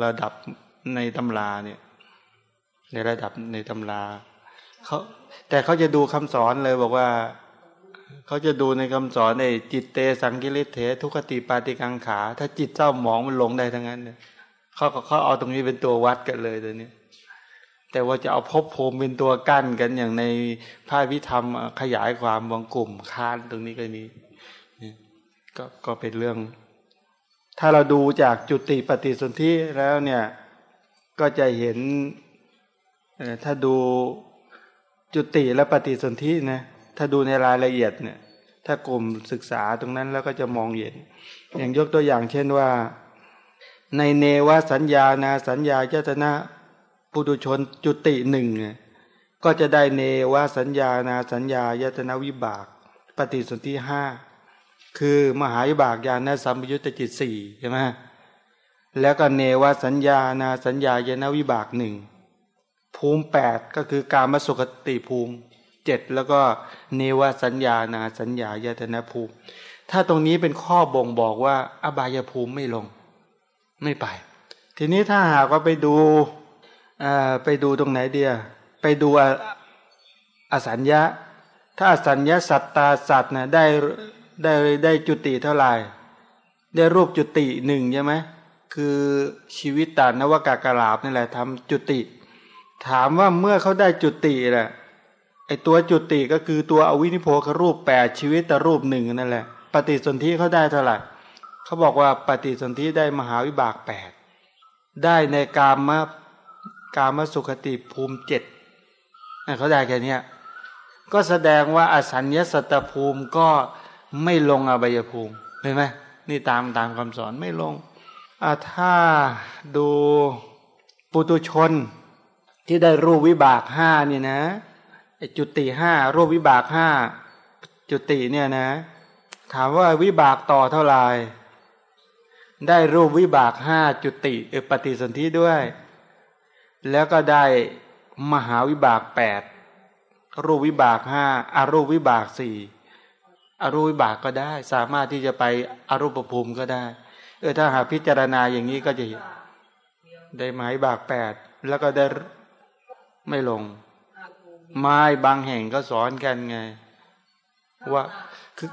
ระดับในตำราเนี่ย ในระดับในตำราเขาแต่เขาจะดูคำสอนเลยบอกว่าเขาจะดูในคำสอนในจิตเตสังกิริเถทุกติปาติกังขา ถ้าจิตเจ้าหมองมันหลงได้ทั้งนั้นเนี่ยเขาเขาเอาตรงนี้เป็นตัววัดกันเลยตัวนี้ แต่ว่าจะเอาภพภูมิเป็นตัวกั้นกันอย่างในพระวิธรรมขยายความบางกลุ่มค้านตรงนี้ก็มีก็ก็เป็นเรื่อง ถ้าเราดูจากจุติปฏิสนธิแล้วเนี่ย ก็จะเห็นถ้าดูจุติและปฏิสนธินะถ้าดูในรายละเอียดเนี่ย ถ้ากลุ่มศึกษาตรงนั้นแล้วก็จะมองเห็น อย่างยกตัวอย่างเช่นว่า ในเนวสัญญานาสัญญายตนะ ปุตุชนจุติหนึ่งก็จะได้เนวสัญญานาสัญญายตนะวิบาก ปฏิสนธิห้าคือมหาวิบากญาณสัมปยุตตจิตสี่ใช่ไหมแล้วก็เนวสัญญานาสัญญายนวิบากหนึ่งภูมิแปดก็คือการมสุขติภูมิเจ็ดแล้วก็เนวสัญญานาสัญญายตนะภูมิ ถ้าตรงนี้เป็นข้อบ่งบอกว่า อบายภูมิไม่ลง ไม่ไป ทีนี้ถ้าหากว่าไปดู ไปดูตรงไหนเดียไปดูอสัญญาถ้าอสัญญาสัตตาสัตว์นะได้ได้ได้จุติเท่าไหร่ ได้รูปจุติหนึ่งใช่ไหมคือชีวิตตานวกากราบนี่แหละทำจุติ ถามว่าเมื่อเขาได้จุติแหละไอตัวจุติก็คือตัวอวินิโพครูปแปดชีวิตตรูปหนึ่งนั่นแหละ ปฏิสนธิเขาได้เท่าไหร่เขาบอกว่าปฏิสนธิได้มหาวิบากแปดได้ในกามะ กามสุขติภูมิเจ็ดเขาได้แค่นี้ก็แสดงว่าอสัญญสัตตภูมิก็ไม่ลงอบายภูมิเห็นไหมนี่ตามตามคำสอนไม่ลงถ้าดูปุตุชนที่ได้รูปวิบากห้านี่นะจุติห้ารูปวิบากห้าจุติเนี่ยนะ ถามว่าวิบากต่อเท่าไหร่ได้รูปวิบากห้าจุติปฏิสนธิด้วย แล้วก็ได้มหาวิบากแปดรูปวิบากห้าอารูปวิบากสี่อารูปวิบากก็ได้ สามารถที่จะไปอรูปภูมิก็ได้ เออถ้าหากพิจารณาอย่างนี้ก็จะได้หมายบากแปดแล้วก็ได้ไม่ลง ไม้บางแห่งก็สอนกันไง ว่าคือ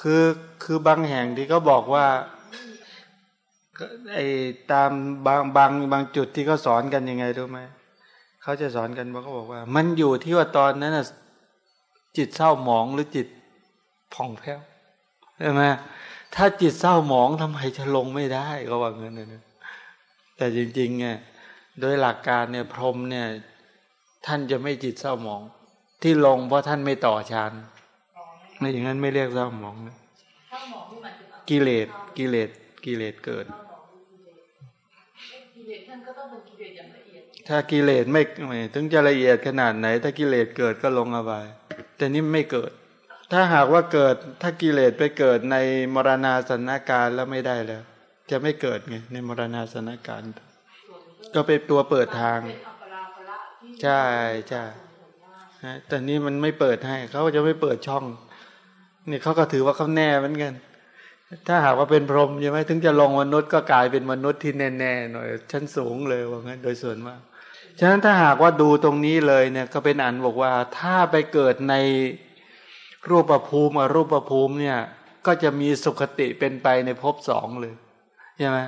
คือคือบางแห่งที่เขาบอกว่า ไอ้ตามบางบางบางจุดที่เขาสอนกันยังไงรู้ไหมเขาจะสอนกันว่าเขาบอกว่า มันอยู่ที่ว่าตอนนั้นน่ะจิตเศร้าหมองหรือจิตผ่องแผ้วใช่ไหมถ้าจิตเศร้าหมองทำไมจะลงไม่ได้ก็ว่างั้นนะแต่จริงๆเนี่ยโดยหลักการเนี่ยพรหมเนี่ย ท่านจะไม่จิตเศร้าหมอง ที่ลงเพราะท่านไม่ต่อฌานไม่อย่างนั้นไม่เรียกเศร้าหมองนะกิเลสกิเลสกิเลสเกิด ถ้ากิเลสไม่ถึงจะละเอียดขนาดไหน ถ้ากิเลสเกิดก็ลงอบาย แต่นี่ไม่เกิด ถ้าหากว่าเกิดถ้ากิเลสไปเกิดในมรณาสนการแล้วไม่ได้แล้ว จะไม่เกิดไงในมรณาสนการ ก็เป็นตัวเปิดทาง ใช่ใช่แต่นี้มันไม่เปิดให้เขาจะไม่เปิดช่องนี่เขาก็ถือว่าเขาแน่เหมือนกัน ถ้าหากว่าเป็นพรหมใช่ไหมถึงจะลงมนุษย์ก็กลายเป็นมนุษย์ที่แน่ๆหน่อยชั้นสูงเลยว่างั้นโดยส่วนมากฉะนั้นถ้าหากว่าดูตรงนี้เลยเนี่ยก็เป็นอันบอกว่าถ้าไปเกิดในรูปภูมิรูปภูมิเนี่ย ก็จะมีสุขติเป็นไปในภพสองเลยใช่ไหม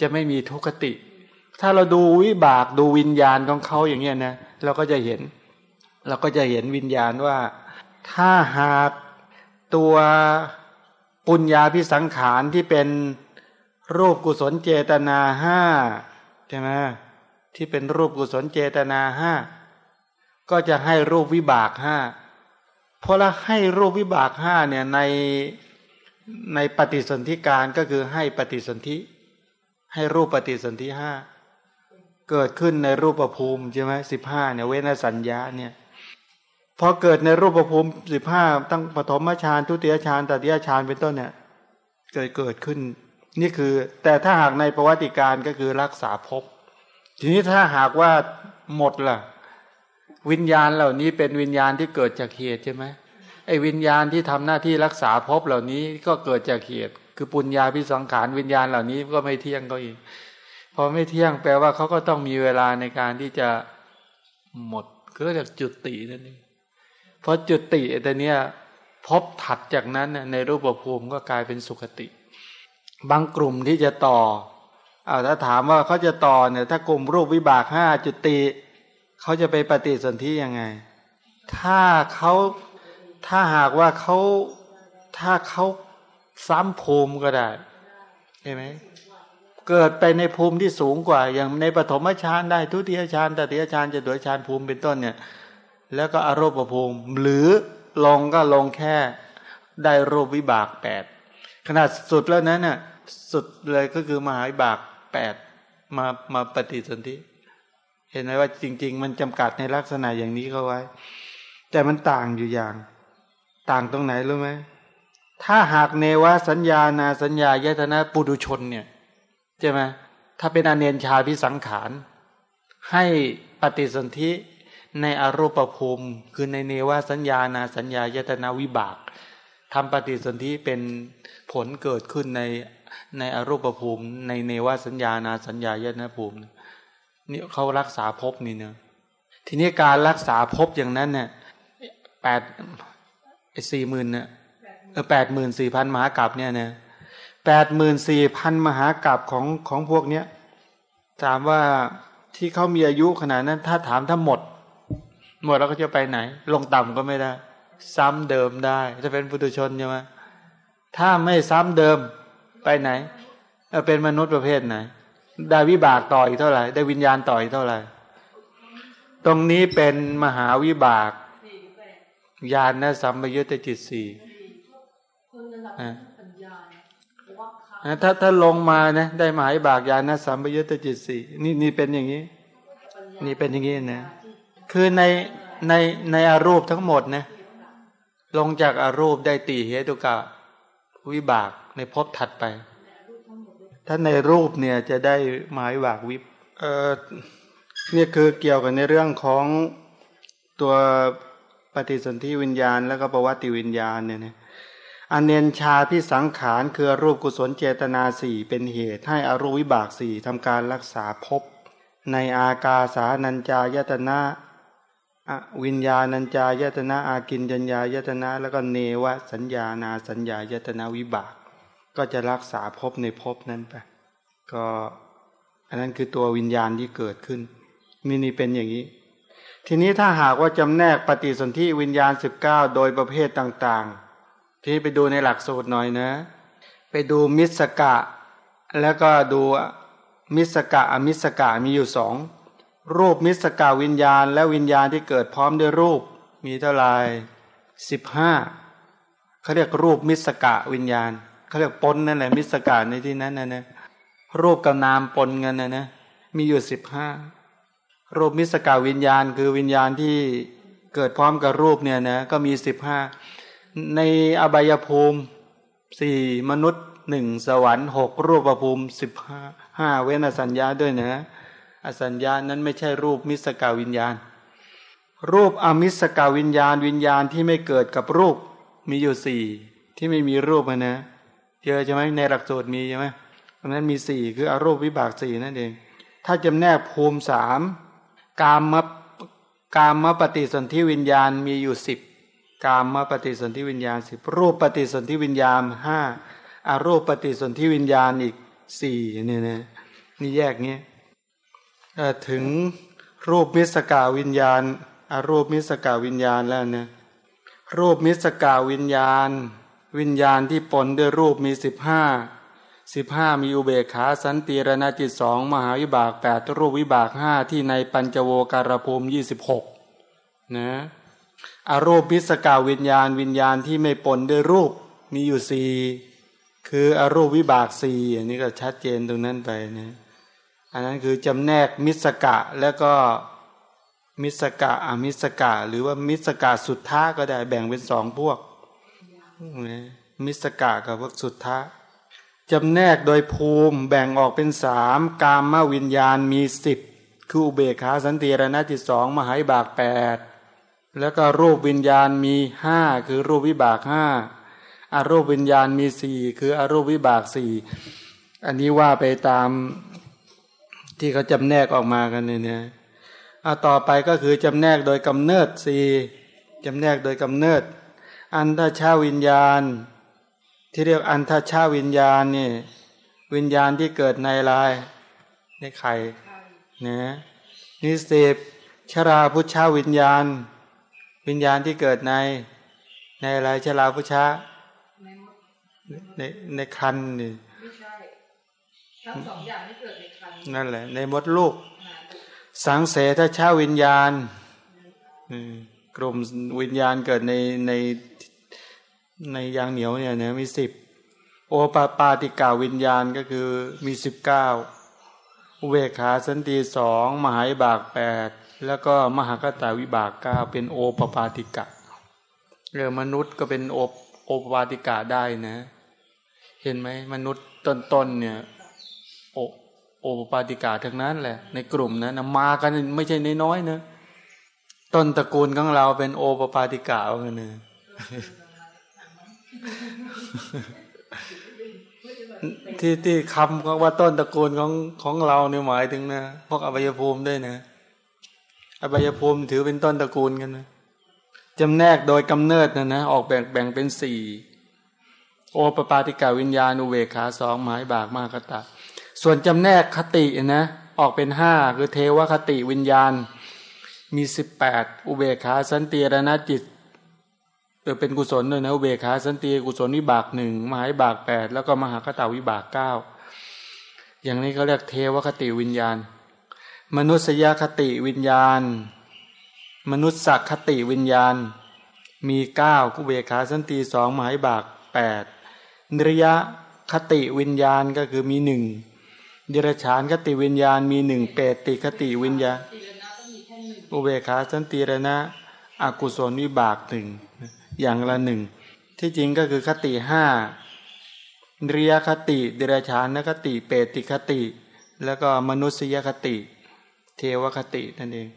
จะไม่มีทุกขติ ถ้าเราดูวิบากดูวิญญาณของเขาอย่างเงี้ยนะเราก็จะเห็น เราก็จะเห็นวิญญาณว่า ถ้าหากตัว ปุญญาพิสังขารที่เป็นรูปกุศลเจตนาห้าใช่ไหมที่เป็นรูปกุศลเจตนาห้าก็จะให้รูปวิบากห้าเพอละให้รูปวิบากห้าเนี่ยในในปฏิสนธิการก็คือให้ปฏิสนธิให้รูปปฏิสนธิห้าเกิดขึ้นในรูปภูมิใช่ไหมสิบห้าเนี่ยเวนสัญญาเนี่ย พอเกิดในรูปภูมิสิบห้าตั้งปฐมฌานทุติยฌานตติยฌานเป็นต้นเนี่ยเกิดเกิดขึ้น นี่คือ แต่ถ้าหากในประวัติการก็คือรักษาภพทีนี้ถ้าหากว่าหมดล่ะ วิญญาณเหล่านี้เป็นวิญญาณที่เกิดจากเหตุใช่ไหมไอ้วิญญาณที่ทำหน้าที่รักษาภพเหล่านี้ก็เกิดจากเหตุ คือปุญญาพิสังขารวิญญาณเหล่านี้ก็ไม่เที่ยงก็อีกพอไม่เที่ยงแปลว่าเขาก็ต้องมีเวลาในการที่จะหมดก็เรียกจุดตินั่นเอง เพราะจุติแต่เนี้ยพบถัดจากนั้นในรูปภูมิก็กลายเป็นสุขติ บางกลุ่มที่จะต่ออาถ้าถามว่าเขาจะต่อเนี่ยถ้ากลุ่มรูปวิบากห้าจุติเขาจะไปปฏิสนธิยังไง ถ้าเขาถ้าหากว่าเขาถ้าเขาซ้ำภูมิก็ได้เห็นไหมเกิดไปในภูมิที่สูงกว่า อย่างในปฐมฌานได้ทุติยฌานตติยฌานจะด้วยฌานภูมิเป็นต้นเนี่ย แล้วก็อารมณ์ภูมิ หรือลงก็ลงแค่ได้รูปวิบากแปดขนาดสุดแล้วนั้นน่ะสุดเลยก็คือมหาวิบากแปดมามาปฏิสนธิเห็นไหมว่าจริง ๆ มันจำกัดในลักษณะอย่างนี้เขาไว้ แต่มันต่างอยู่อย่าง ต่างตรงไหนรู้ไหมถ้าหากเนวสัญญานาสัญญายตนะปุถุชนเนี่ยใช่ไหมถ้าเป็นอเนนชาพิสังขารให้ปฏิสนธิ ในอารูปภูมิ คือในเนวสัญญานาสัญญายตนาวิบากทำปฏิสนธิเป็นผลเกิดขึ้นในในอรูปภูมิ ในเนวสัญญานาสัญญายตนาภูมินี่เขารักษาภพนี่เนะทีนี้การรักษาภพอย่างนั้นเนี่ยแปดสี่หมื่นเนี่ยเออแปดหมื่นสี่พันมหากรัปเนี่ยนะแปดหมื่นสี่พันมหากรัปของของพวกเนี้ยถามว่าที่เขามีอายุขนาดนั้นถ้าถามถ้าหมด หมดแล้วก็จะไปไหน ลงต่ำก็ไม่ได้ ซ้ำเดิมได้จะเป็นปุถุชนใช่ไหมถ้าไม่ซ้ำเดิมไปไหนเออเป็นมนุษย์ประเภทไหน ได้วิบากต่ออีกเท่าไหร่ ได้วิญญาณต่ออีกเท่าไหร่ ตรงนี้เป็นมหาวิบากสี่แปดญาณนะสัมปยุตตจิตสี่คนระดับอะปัญญาเนี่ยว่าเขานะถ้าถ้าลงมานะได้หมายบากญาณนะสัมปยุตตจิตสี่นี่นี่เป็นอย่างนี้ปัญญานี่เป็นอย่างนี้นะที่ คือในในในอารูปทั้งหมดนะลงจากอารูปได้ตีเหตุกะวิบากในภพถัดไป ถ้าในรูปเนี่ยจะได้หมายบากวิบเออเนี่ยคือเกี่ยวกับในเรื่องของตัวปฏิสนธิวิญญาณ แล้วก็ประวัติวิญญาณเนี่ยนะอันเนนชาพิสังขารคือรูปกุศลเจตนาสี่เป็นเหตุให้อารูปวิบากสี่ทำการรักษาภพในอากาสานัญจายตนะอะ วิญญาณัญจายตนะอากินจัญญายตนะ แล้วก็เนวสัญญานาสัญญายตนะวิบาก ก็จะรักษาภพในภพนั้นไปก็อันนั้นคือตัววิญญาณที่เกิดขึ้นนี่นี่เป็นอย่างนี้ ทีนี้ถ้าหากว่าจำแนกปฏิสนธิวิญญาณสิบเก้าโดยประเภทต่างๆ ที่ไปดูในหลักสูตรหน่อยนะ ไปดูมิสกะ แล้วก็ดูมิสกะอมิสกะมีอยู่สอง รูปมิสกาวิญญาณ และวิญญาณที่เกิดพร้อมด้วยรูปมีเท่าไหร่สิบห้าเขาเรียกรูปมิสกะวิญญาณเขาเรียกปนนั่นแหละมิสกะในที่นั้นนะนะรูปกับนามปนกันนะนะมีอยู่สิบห้ารูปมิสกาวิญญาณ คือวิญญาณที่เกิดพร้อมกับรูปเนี่ยนะก็มีสิบห้าในอบายภูมิสี่มนุษย์หนึ่งสวรรค์หกรูปภูมิสิบห้าห้าเว้นสัญญาด้วยนะ อสัญญานั้นไม่ใช่รูปมิสกาวิญญาณ รูปอมิสกาวิญญาณวิญญาณที่ไม่เกิดกับรูปมีอยู่สี่ที่ไม่มีรูปอะนะเจอใช่ไหมในหลักสูตรมีใช่ไหมเพราะนั้นมีสี่คืออารูปวิบากสี่นั่นเอง ถ้าจำแนกภูมิสามกามมกามมปฏิสนธิวิญญาณมีอยู่สิบกามมปฏิสนธิวิญญาณสิบรูปปฏิสนธิวิญญาณห้าอารูปปฏิสนธิวิญญาณอีกสี่เนี่ยนะนี่แยกเงี้ย ถึงรูปมิสกาวิญญาณอารูปมิสกาวิญญาณแล้วเนี่ยรูปมิสกาวิญญาณ วิญญาณที่ปนด้วยรูปมีสิบห้าสิบห้ามีอุเบกขาสันติรณจิตสองมหาวิบากแปดรูปวิบากห้าที่ในปัญจโวการภูมิยี่สิบหกนะอารูปมิสกาวิญญาณ วิญญาณที่ไม่ปนด้วยรูปมีอยู่สี่คืออารูปวิบากสี่อันนี้ก็ชัดเจนตรงนั้นไปนะ อันนั้นคือจำแนกมิสกะแล้วก็มิสกะอมิสกะ หรือว่ามิสกะสุดทธาก็ได้แบ่งเป็นสองพวก มิสกะกับพวกสุดทธาจำแนกโดยภูมิแบ่งออกเป็นสามกามมวิญญาณมีสิบคืออุเบกขาสันติรณจิตสองมหาวิบากแปดแล้วก็รูปวิญญาณมีห้าคือรูปวิบากห้าอารูปวิญญาณมีสี่คืออารูปวิบากสี่อันนี้ว่าไปตาม ที่เขาจำแนกออกมากันเนี่ยนะเอาต่อไปก็คือจำแนกโดยกำเนิดสี่จำแนกโดยกำเนิด อันทชาวิญญาณ ที่เรียกอันทชาวิญญาณเนี่ยวิญญาณที่เกิดในลายในไข่นะนิเสพชราพุชาวิญญาณ วิญญาณที่เกิดใน ในอะไรชราพุชาในมดในในคันนี่ไม่ใช่ทั้งสองอย่างที่เกิดในคั นั่นแหละ ในมดลูก สังเสทชาวิญญาณกลุ่มวิญญาณเกิดในในในยางเหนียวเนี่ยนะมีสิบโอปปาติกาวิญญาณก็คือมีสิบเก้าอุเบกขาสันติสองมหาวิบากแปดแล้วก็มหากตาวิบากเก้าเป็นโอปปาติกะเรื่องมนุษย์ก็เป็นโอปโอปปาติกะได้นะ เห็นไหมมนุษย์ต้นๆเนี่ย โอปปาติกาทั้งนั้นแหละ ในกลุ่มนั้นนะมากันไม่ใช่น้อยๆนะต้นตระกูลของเราเป็นโอปปาติกาเหมือนกันนะที่ที่คำของว่าต้นตระกูลของของเราเนี่ยหมายถึงนะพวกอบายภูมิด้วยนะอบายภูมิถือเป็นต้นตระกูลกันนะจำแนกโดยกำเนิดนะนะออกแบ่งแบ่งเป็นสี่โอปปาติกาวิญญาณอุเบกขาสองหมายบากมากตา ส่วนจำแนกคตินะ ออกเป็นห้าคือเทวคติวิญญาณ มีสิบแปดอุเบกขาสันติรณจิตเออเป็นกุศลด้วยนะอุเบกขาสันติกุศลวิบากหนึ่งมหาวิบากแปดแล้วก็มหาคตาวิบากเก้าอย่างนี้เขาเรียกเทวคติวิญญาณ มนุษยคติวิญญาณ มนุษยสักคติวิญญาณ มีเก้ากุเบกขาสันติสองมหาวิบากแปดนิรยคติวิญญาณก็คือมีหนึ่ง ดิรฉานคติวิญญาณมีหนึ่งเปตติคติวิญญาณตีรณะก็มีแค่หนึ่งอุเบขาสันติรณะอกุศลวิบากหนึ่งอย่างละหนึ่งที่จริงก็คือคติห้าเรียคติเดรชานคติ เปติคติ แล้วก็มนุษยคติ เทวคตินั่นเอง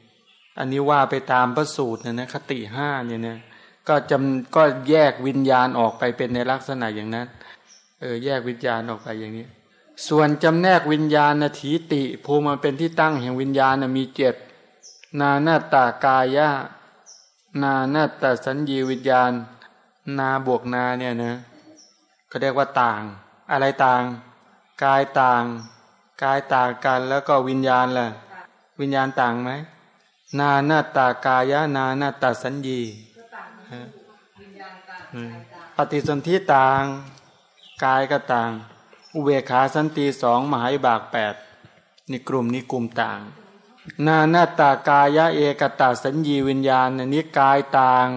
อันนี้ว่าไปตามพระสูตรนะนะคติห้าเนี่ยนะก็จำก็แยกวิญญาณออกไปเป็นในลักษณะอย่างนั้น เออแยกวิญญาณออกไปอย่างนี้ ส่วนจำแนกวิญญาณนาทีติภูมิมันเป็นที่ตั้งแห่งวิญญาณนะมีเจ็ดนาหน้าตากายะนาหน้าตาสัญญีวิญญาณ นาบวกนาเนี่ยนะเขาเรียกว่าต่าง อะไรต่าง กายต่าง กายต่างกันแล้วก็วิญญาณล่ะ วิญญาณต่างไหมนาหน้าตากายะนาหน้าตาสัญญีก็ต่างกันวิญญาณต่างอืมใจต่างปฏิสนธิต่าง กายก็ต่าง อุเบขาสันติสองมหาวิบากแปดนี่กลุ่มนี้กลุ่มต่าง นาหน้าตากายะเอกตาสัญญีวิญญาณนนี้กายต่าง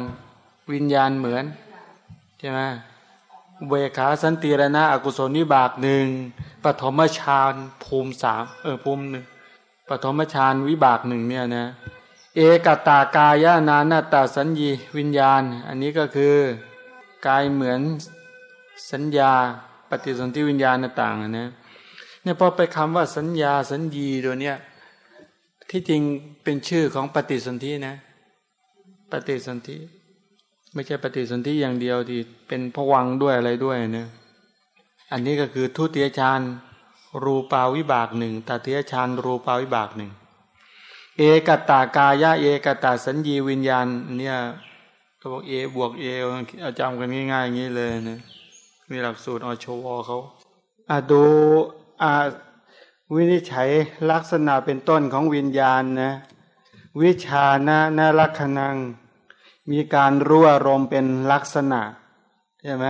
วิญญาณเหมือนใช่ไหมอุเบขาสันติรณะอกุศลวิบากหนึ่งปฐมฌานภูมิสามเออภูมิหนึ่งปฐมฌานวิบากหนึ่งเนี่ยนะเอกตากายะนานาตาสัญญีวิญญาณ อันนี้ก็คือกายเหมือนสัญญา ปฏิสนธิวิญญาณต่างๆนะเนี่ยพอไปคำว่าสัญญาสัญญีตัวเนี้ยที่จริงเป็นชื่อของปฏิสนธินะ ปฏิสนธิไม่ใช่ปฏิสนธิอย่างเดียวที่เป็นผวังด้วยอะไรด้วยนะอันนี้ก็คือทุติยฌานรูปาวิบากหนึ่งตติยฌานรูปาวิบากหนึ่งเอกตากายะเอกตาสัญญีวิญญาณเนี่ยเขาบอกเอบวกเอเอาจำกันง่ายๆอย่างนี้เลยนะ มีหลักสูตรอชวเขาอะดูอะวินิจฉัยลักษณะเป็นต้นของวิญญาณนะ วิชานะนลักขณัง มีการรั่วรมณ์เป็นลักษณะใช่ไหม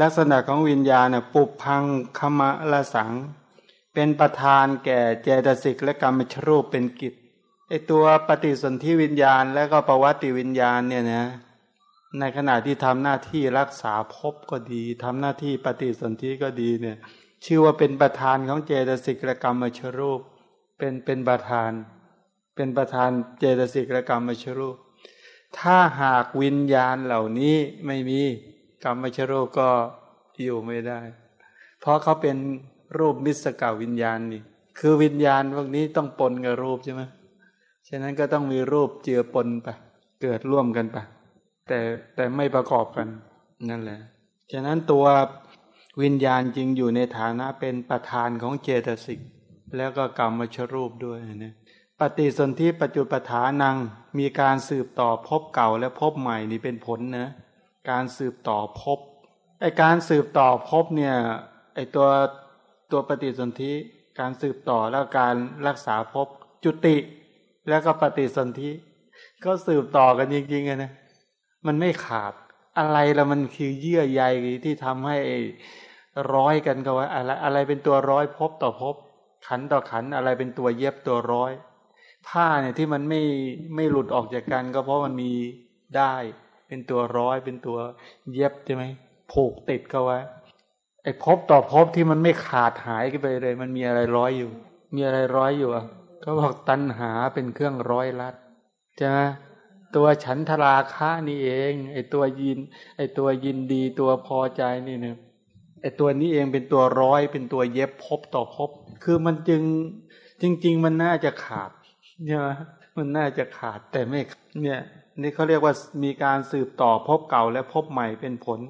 ลักษณะของวิญญาณน่ะปุพังคมะละสัง เป็นประธานแก่เจตสิกและกรรมชรูปเป็นกิจไอตัวปฏิสนธิวิญญาณและก็ประวัติวิญญาณเนี่ยนะ ในขณะที่ทำหน้าที่รักษาภพก็ดีทำหน้าที่ปฏิสนธิก็ดีเนี่ย ชื่อว่าเป็นประธานของเจตสิกกรรมมชรูป เป็นเป็นประธาน เป็นประธานเจตสิกกรรมมชรูป ถ้าหากวิญญาณเหล่านี้ไม่มีกรรมชรูปก็อยู่ไม่ได้ เพราะเขาเป็นรูปมิสกาวิญญาณนี่ คือวิญญาณพวกนี้ต้องปนกับรูปใช่ไหมฉะนั้นก็ต้องมีรูปเจือปนไป เกิดร่วมกันไป แต่แต่ไม่ประกอบกัน นั่นแหละ ฉะนั้นตัววิญญาณจริงอยู่ในฐานะเป็นประธานของเจตสิก แล้วก็กรรมชรูปด้วยนะปฏิสนธิปัจจุปฐานังมีการสืบต่อพบเก่าและพบใหม่นี่เป็นผลนะการสืบต่อพบไอการสืบต่อพบเนี่ยไอตัวตัวปฏิสนธิการสืบต่อแล้วการรักษาพบจุติ แล้วก็ปฏิสนธิก็สืบต่อกันจริงๆนะ มันไม่ขาด อะไรละมันคือเยื่อใยที่ทำให้ร้อยกันก็ว่าอะไรอะไรเป็นตัวร้อยพบต่อพบ ขันต่อขันอะไรเป็นตัวเย็บตัวร้อย ผ้าเนี่ยที่มันไม่ไม่หลุดออกจากกัน ก็เพราะมันมีได้ เป็นตัวร้อยเป็นตัวเย็บใช่ไหมผูกติดก็ไว้ไอ้พบต่อพบที่มันไม่ขาดหายกันไปเลย มันมีอะไรร้อยอยู่ มีอะไรร้อยอยู่อะก็บอกตัณหาเป็นเครื่องร้อยลัดใช่ไหม ตัวฉันทราคะนี่เองไอตัวยิน ไอตัวยินดีตัวพอใจนี่เนี่ยไอตัวนี้เองเป็นตัวร้อยเป็นตัวเย็บพบต่อพบ คือมันจึงจริง ๆ มันน่าจะขาดใช่ไหมมันน่าจะขาดแต่ไม่เนี่ยนี่เขาเรียกว่ามีการสืบต่อพบเก่าและพบใหม่เป็นผล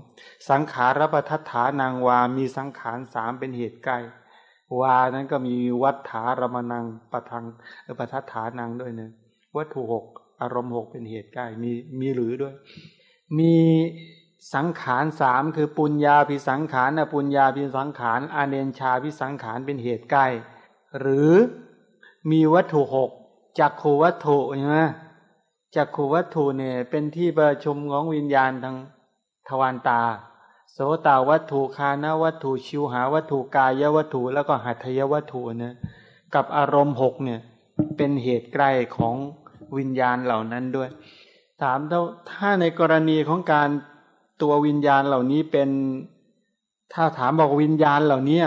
สังขารปทัฏฐานางวา มีสังขารสามเป็นเหตุใกล้วานั้นก็มีวัฏฐารมนังประทังประทัฏฐานังด้วยเนี่ยวัตถุหก อารมณ์หกเป็นเหตุใกล้มีมีหรือด้วย มีสังขารสามคือปุญญาพิสังขารอปุญญาพิสังขารอาเนนชาพิสังขารเป็นเหตุใกล้ หรือมีวัตถุหกจักขูวัตถุใช่ไหมจักขูวัตถุเนี่ยเป็นที่ประชุมของวิญญาณทางทวารตา โสตาวัตถุคานวัตถุชิวหาวัตถุกายวัตถุแล้วก็หัตถยวัตถุเนี่ยกับอารมณ์หกเนี่ยเป็นเหตุใกล้ของ วิญญาณเหล่านั้นด้วย ถามถ้าในกรณีของการตัววิญญาณเหล่านี้เป็น ถ้าถามบอกวิญญาณเหล่านี้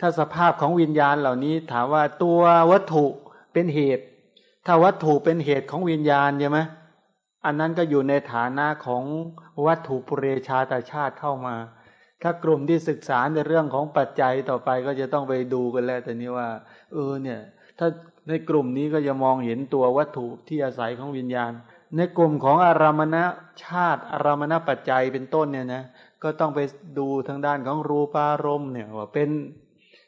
ถ้าสภาพของวิญญาณเหล่านี้ ถามว่าตัววัตถุเป็นเหตุ ถ้าวัตถุเป็นเหตุของวิญญาณใช่ไหมอันนั้นก็อยู่ในฐานะของวัตถุปุเรชาตชาติเข้ามา ถ้ากลุ่มที่ศึกษาในเรื่องของปัจจัยต่อไปก็จะต้องไปดูกันแล้วแต่นี้ว่า เออเนี่ย ถ้า ในกลุ่มนี้ก็จะมองเห็นตัววัตถุที่อาศัยของวิญญาณ ในกลุ่มของอารามณชาติอารามณปัจจัยเป็นต้นเนี่ยนะก็ต้องไปดูทางด้านของรูปารมณ์เนี่ยว่าเป็น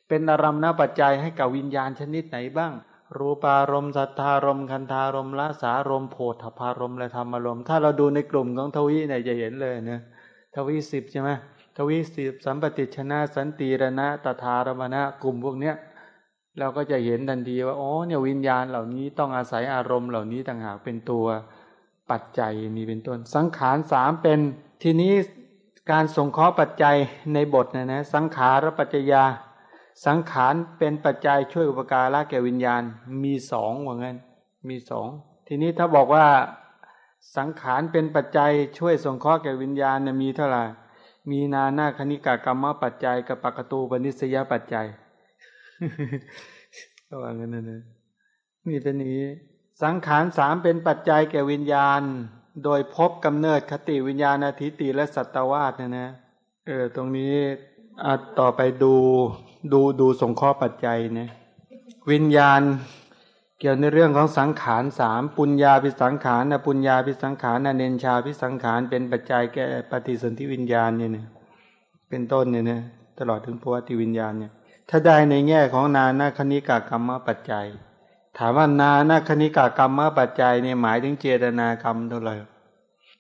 เป็นอารามณปัจจัยให้กับวิญญาณชนิดไหนบ้าง รูปารมณ์สัทธารมณ์คันธารมณ์ละสารมณ์โพธพารมณ์และธรรมารมณ์ถ้าเราดูในกลุ่มของทวีเนี่ยจะเห็นเลยนะทวีสิบใช่ไหมทวีสิบสัมปติชนะสันติรณะตถารมณะกลุ่มพวกเนี้ย เราก็จะเห็นทันทีว่าอ๋อเนี่ยวิญญาณเหล่านี้ต้องอาศัยอารมณ์เหล่านี้ต่างหากเป็นตัวปัจจัยมีเป็นต้น สังขารสามเป็นทีนี้การสงเคราะห์ปัจจัยในบทนะนะสังขารปัจจยา สังขารเป็นปัจจัยช่วยอุปการะแก่วิญญาณมีสองว่างั้นมีสองทีนี้ถ้าบอกว่าสังขารเป็นปัจจัยช่วยสงเคราะห์แก่วิญญาณเนี่ยมีเท่าไหร่มีนาหน้าคณิกากรรมปัจจัยกับปกตูปนิสยปัจจัย ก็ว่างั้นนะนี่เป็นนี้ สังขารสามเป็นปัจจัยแก่วิญญาณ โดยพบกำเนิดคติวิญญาณอาทิติและสัตวาสเนี่ยนะเออตรงนี้อาต่อไปดูดูดูสงข้อปัจจัยนะวิญญาณเกี่ยวในเรื่องของสังขารสามปุญญาพิสังขารนะปุญญาพิสังขารนะเนนชาพิสังขารเป็นปัจจัยแก่ปฏิสนธิวิญญาณเนี่ยนะเป็นต้นเนี่ยนะตลอดถึงภวติวิญญาณเนี่ย ถ้าได้ในแง่ของนานาคณิกากรรมปัจจัย ถามว่านานาคณิกากรรมปัจจัยเนี่ยหมายถึงเจตนากรรมเท่าไหร่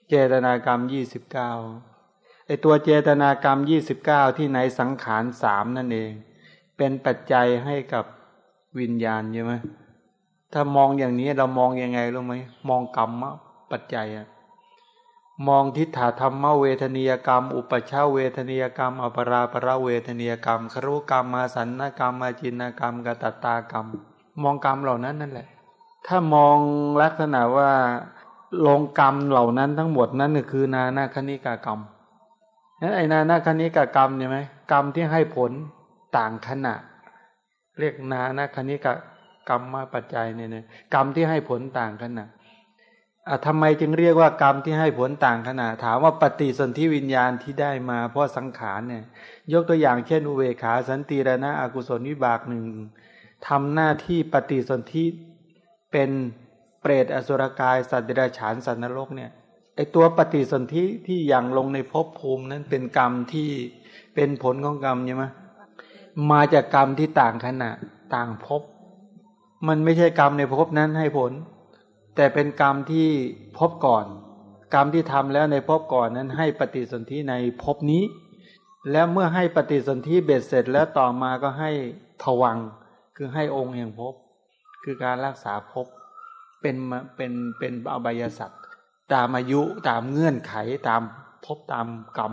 เจตนากรรมยี่สิบเก้าไอตัวเจตนากรรมยี่สิบเก้าที่ในสังขารสามนั่นเอง เป็นปัจจัยให้กับวิญญาณใช่ไหมถ้ามองอย่างนี้เรามองยังไงรู้ไหมมองกรรมปัจจัยอะ มองทิฏฐธรรมเวทนียกรรม อุปชาเวทนียกรรม อปราประเวทนียกรรมครุกรรมมาสันนกรรมมาจินกรรมกตตากรรม มองกรรมเหล่านั้นนั่นแหละ ถ้ามองลักษณะว่าลงกรรมเหล่านั้นทั้งหมดนั้นคือนานาคณิกากรรมนั้นไอ้นานาคณิกากรรมใช่ยไหมกรรมที่ให้ผลต่างขณะ เรียกนานาคณิกกรรมมาปัจจัยเนี่ยกรรมที่ให้ผลต่างขณะ ทำไมจึงเรียกว่ากรรมที่ให้ผลต่างขนาดถามว่าปฏิสนธิวิญญาณที่ได้มาเพราะสังขารเนี่ย ยกตัวอย่างเช่น อุเบขาสันติรณะอกุศลวิบากหนึ่งทำหน้าที่ปฏิสนธิเป็นเปรตอสุรกาย สัตว์เดรัจฉานสัตว์นรกเนี่ยไอตัวปฏิสนธิที่อย่างลงในภพภูมินั้นเป็นกรรมที่เป็นผลของกรรมใช่ไหมมาจากกรรมที่ต่างขณะต่างภพมันไม่ใช่กรรมในภพนั้นให้ผล แต่เป็นกรรมที่พบก่อน กรรมที่ทำแล้วในพบก่อนนั้นให้ปฏิสนธิในพบนี้ แล้วเมื่อให้ปฏิสนธิเบ็ดเสร็จแล้วต่อมาก็ให้ทวัง คือให้องค์แห่งพบ คือการรักษาพบเป็นเป็นเป็นอบายสัตว์ตามอายุตามเงื่อนไขตามพบตามกรรม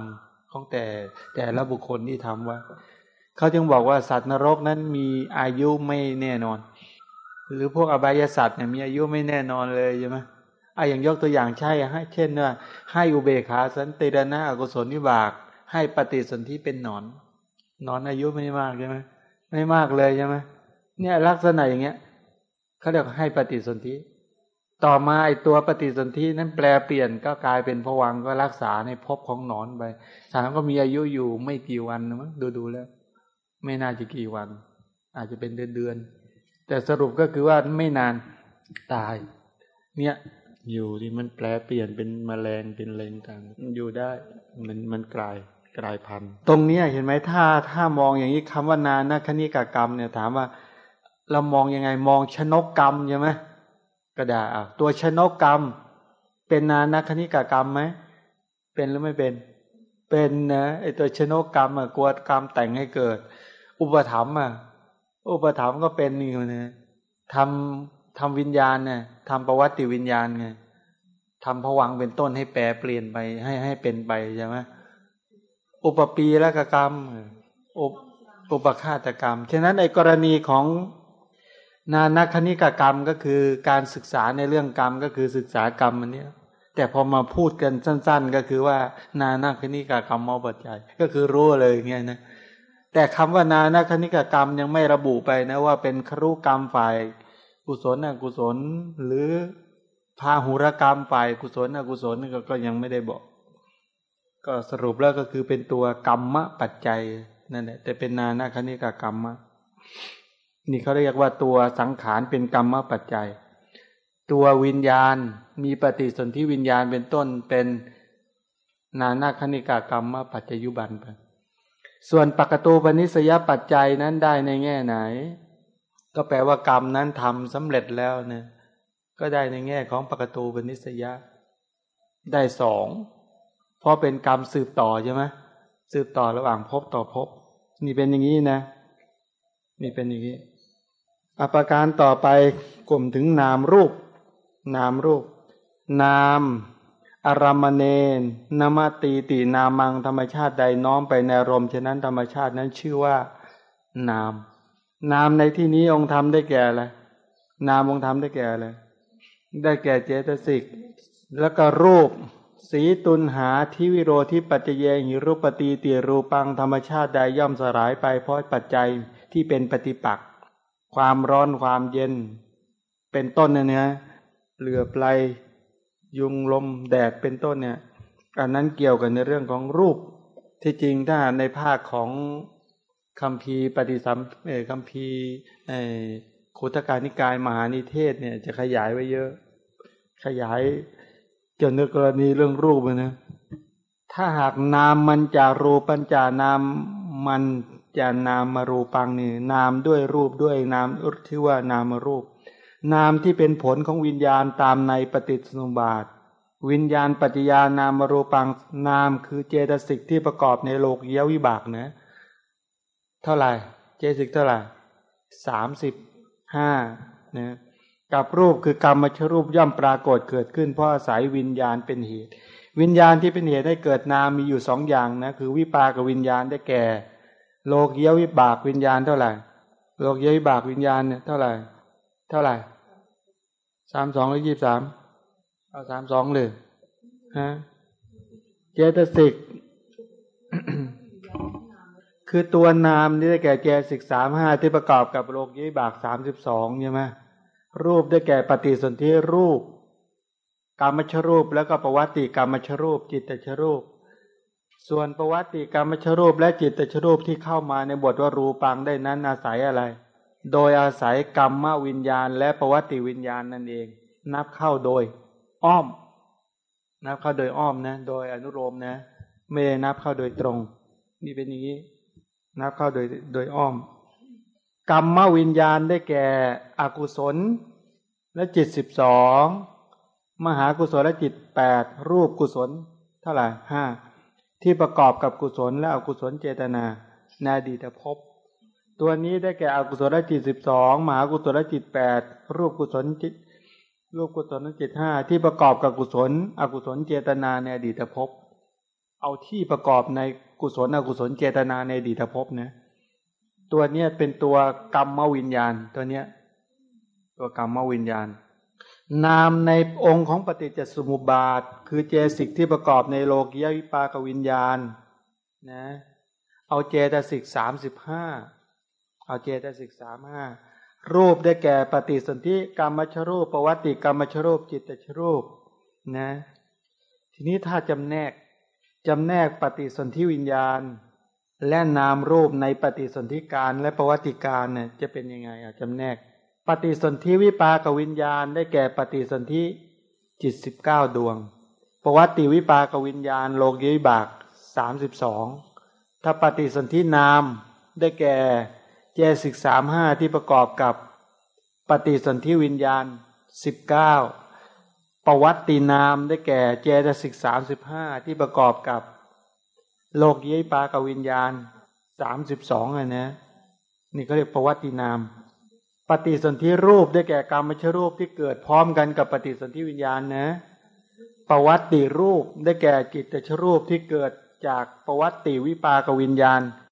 ของแต่แต่ละบุคคลที่ทำว่าเขาจึงบอกว่าสัตว์นรกนั้นมีอายุไม่แน่นอน หรือพวกอบายสัตว์เนี่ยมีอายุไม่แน่นอนเลยใช่ไหมอะอย่างยกตัวอย่างใช่ให้เช่นว่าให้อุเบกขาสันติรณะอกุศลวิบาก ให้ปฏิสนธิเป็นหนอนหนอนอายุไม่มากใช่ไหมไม่มากเลยใช่ไหมเนี่ยลักษณะอย่างเงี้ยเขาเรียกให้ปฏิสนธิต่อมาไอตัวปฏิสนธินั้นแปลเปลี่ยนก็กลายเป็นผวังก็รักษาในภพของหนอนไปสามก็มีอายุอยู่ไม่กี่วันนะมั้งดูดูแล้ว ไม่น่าจะกี่วัน อาจจะเป็นเดือนเดือน แต่สรุปก็คือว่าไม่นานตาย เนี่ยอยู่ที่มันแปลเปลี่ยนเป็นมแมลงเป็นเลงต่างมันอยู่ได้ มันมันกลายกลายพันธุ์ ตรงเนี้ยเห็นไหมถ้าถ้ามองอย่างนี้คำว่านานาคณิกากรรมเนี่ยถามว่า เรามองยังไงมองชนกกรรมใช่ไหมก็ได้อะตัวชนกกรรม เป็นนานาคณิกากรรมไหมเป็นหรือไม่เป็น เป็นนะไอตัวชนกกรรมอะกวดกรรมแต่งให้เกิด อุปถัมภ์อะ อุปถัมภ์ก็เป็นนี่นะทำทำวิญญาณเนี่ยทำประวัติวิญญาณไงทำผวังเป็นต้นให้แปรเปลี่ยนไปให้ให้เป็นไปใช่ไหมอุปปีและกรรมอุปอุปฆาตกรรม ฉะนั้นในกรณีของนานาคณิกกรรมก็คือการศึกษาในเรื่องกรรมก็คือศึกษากรรมอันนี้แต่พอมาพูดกันสั้น ๆ ก็คือว่านานาคณิกกรรมมอปัจจัยก็คือรู้เลยเงี้ยนะ แต่คำว่านานาคณิกกรรมยังไม่ระบุไปนะว่าเป็นครุกรรมฝ่ายกุศลอกุศล หรือพาหุรกรรมฝ่ายกุศลอกุศลกก็ยังไม่ได้บอก ก็สรุปแล้วก็คือเป็นตัวกรรมปัจจัยนั่นแหละแต่เป็นนานาคณิกกรรมนี่เขาเรียกว่าตัวสังขารเป็นกรรมปัจจัย ตัววิญญาณมีปฏิสนธิวิญญาณเป็นต้นเป็นนานาคณิกากรรมปัจจยุบันไป ส่วนปกตูปนิสยปัจจัยนั้นได้ในแง่ไหน ก็แปลว่ากรรมนั้นทำสำเร็จแล้วเนี่ยก็ได้ในแง่ของปกตูปนิสยาได้สองเพราะเป็นกรรมสืบต่อใช่ไหมสืบต่อระหว่างภพต่อภพนี่เป็นอย่างนี้นะ นี่เป็นอย่างนี้อภิการต่อไปกลุ่มถึงนามรูป นามรูป นาม อารามเนนนามาตีตินามังธรรมชาติใดน้อมไปในรมฉะนั้นธรรมชาตินั้นชื่อว่า นาม นามในที่นี้องค์ธรรมได้แก่อะไรนามองค์ธรรมได้แก่อะไรได้แก่เจตสิก แล้วก็รูป สีตุนหาทิวิโรที่ปัจเจยหิรูปตีตียรูปังธรรมชาติใดย่อมสลายไปเพราะปัจจัยที่เป็นปฏิปักษ์ความร้อนความเย็น เป็นต้นเนี่ยนะเหลือปลาย ยุงลมแดดเป็นต้นเนี่ยอันนั้นเกี่ยวกันในเรื่องของรูป ที่จริงถ้าในภาคของคำพีปฏิสัมเอคำพีเอขุตการนิกายมหานิเทศเนี่ยจะขยายไว้เยอะ ขยายเกี่ยวกับกรณีเรื่องรูปนะถ้าหากนามมันจะรูปัญจานามมันจะนามมารูปังนี่นามด้วยรูปด้วยนามที่ว่านามรูป นามที่เป็นผลของวิญญาณตามในปฏิสนุบาท วิญญาณปัจจยานามรูปังนามคือเจตสิกที่ประกอบในโลกเยวิบากนะ เท่าไหร่ เจตสิกเท่าไหร่สามสิบห้านะกับรูปคือกรรมชรูปย่อมปรากฏเกิดขึ้น เพราะอาศัยวิญญาณเป็นเหตุ วิญญาณที่เป็นเหตุให้เกิดนามมีอยู่สองอย่างนะคือวิปากวิญญาณได้แก่ โลกเยวิบากวิญญาณเท่าไหร่ โลกเยวิบากวิญญาณเนี่ยเท่าไหร่ เท่าไหร่ สามสองหรือยี่สามเอาสามสองเลยฮะเจตสิก คือตัวนามนี่ได้แก่เจตสิกสามห้าที่ประกอบกับโลกยิบากสามสิบสองใช่ไหมรูปได้แก่ปฏิสนธิรูปกรรมชรูปแล้วก็ประวัติกรรมชรูป จิตตชรูป ส่วนประวัติกรรมชรูปและจิตตชรูปที่เข้ามาในบทว่ารูปังได้นั้นอาศัยอะไร โดยอาศัยกรรมวิญญาณ และประวัติวิญญาณนั่นเอง นับเข้าโดยอ้อม นับเข้าโดยอ้อมนะ โดยอนุโลมนะ ไม่ได้นับเข้าโดยตรง นี่เป็นอย่างนี้ นับเข้าโดยโดยอ้อม กรรมวิญญาณได้แก่อกุศล และจิตสิบสองมหากุศลและจิตแปดรูปกุศล เท่าไหร่ห้าที่ประกอบกับกุศลและอกุศลเจตนาในอดีตภพ ตัวนี้ได้แก่อกุศลจิตสิบสองมหากุศลจิตแปดรูปกุศลจิต รูปกุศลจิตห้าที่ประกอบกับกุศล อกุศลเจตนาในอดีตภพเอาที่ประกอบในกุศลอกุศลเจตนาในอดีตภพนะตัวเนี้ยเป็นตัวกรรมวิญญาณ ตัวเนี้ยตัวกรรมวิญญาณ นามในองค์ของปฏิจจสมุปบาท คือเจสิกที่ประกอบในโลกียวิปากวิญญาณนะเอาเจตสิกสามสิบห้า เอาเจตสิกสามห้ารูปได้แก่ปฏิสนธิกรรมชรูปประวัติกรรมชรูป จิตตชรูปนะ ทีนี้ถ้าจำแนกจำแนกปฏิสนธิวิญญาณ และนามรูปในปฏิสนธิการและประวัติการเนี่ยจะเป็นยังไงอะจำแนก ปฏิสนธิวิปากวิญญาณ ได้แก่ปฏิสนธิจิตสิบเก้าดวงประวัติวิปากวิญญาณ โลกีวิบากสามสิบสองถ้าปฏิสนธินามได้แก่ เจสิกสามห้าที่ประกอบกับปฏิสนธิวิญญาณสิบเก้าประวัตินามได้แก่เจตสิกสามสิบห้าที่ประกอบกับ โลกยิปากวิญญาณสามสิบสองอะนะนี่เขาเรียกประวัตินาม ปฏิสนธิรูปได้แก่กรรมชรูปที่เกิดพร้อมกันกับปฏิสนธิวิญญาณนะประวัติรูปได้แก่จิตตชรูปที่เกิดจากประวัติวิปากวิญญาณ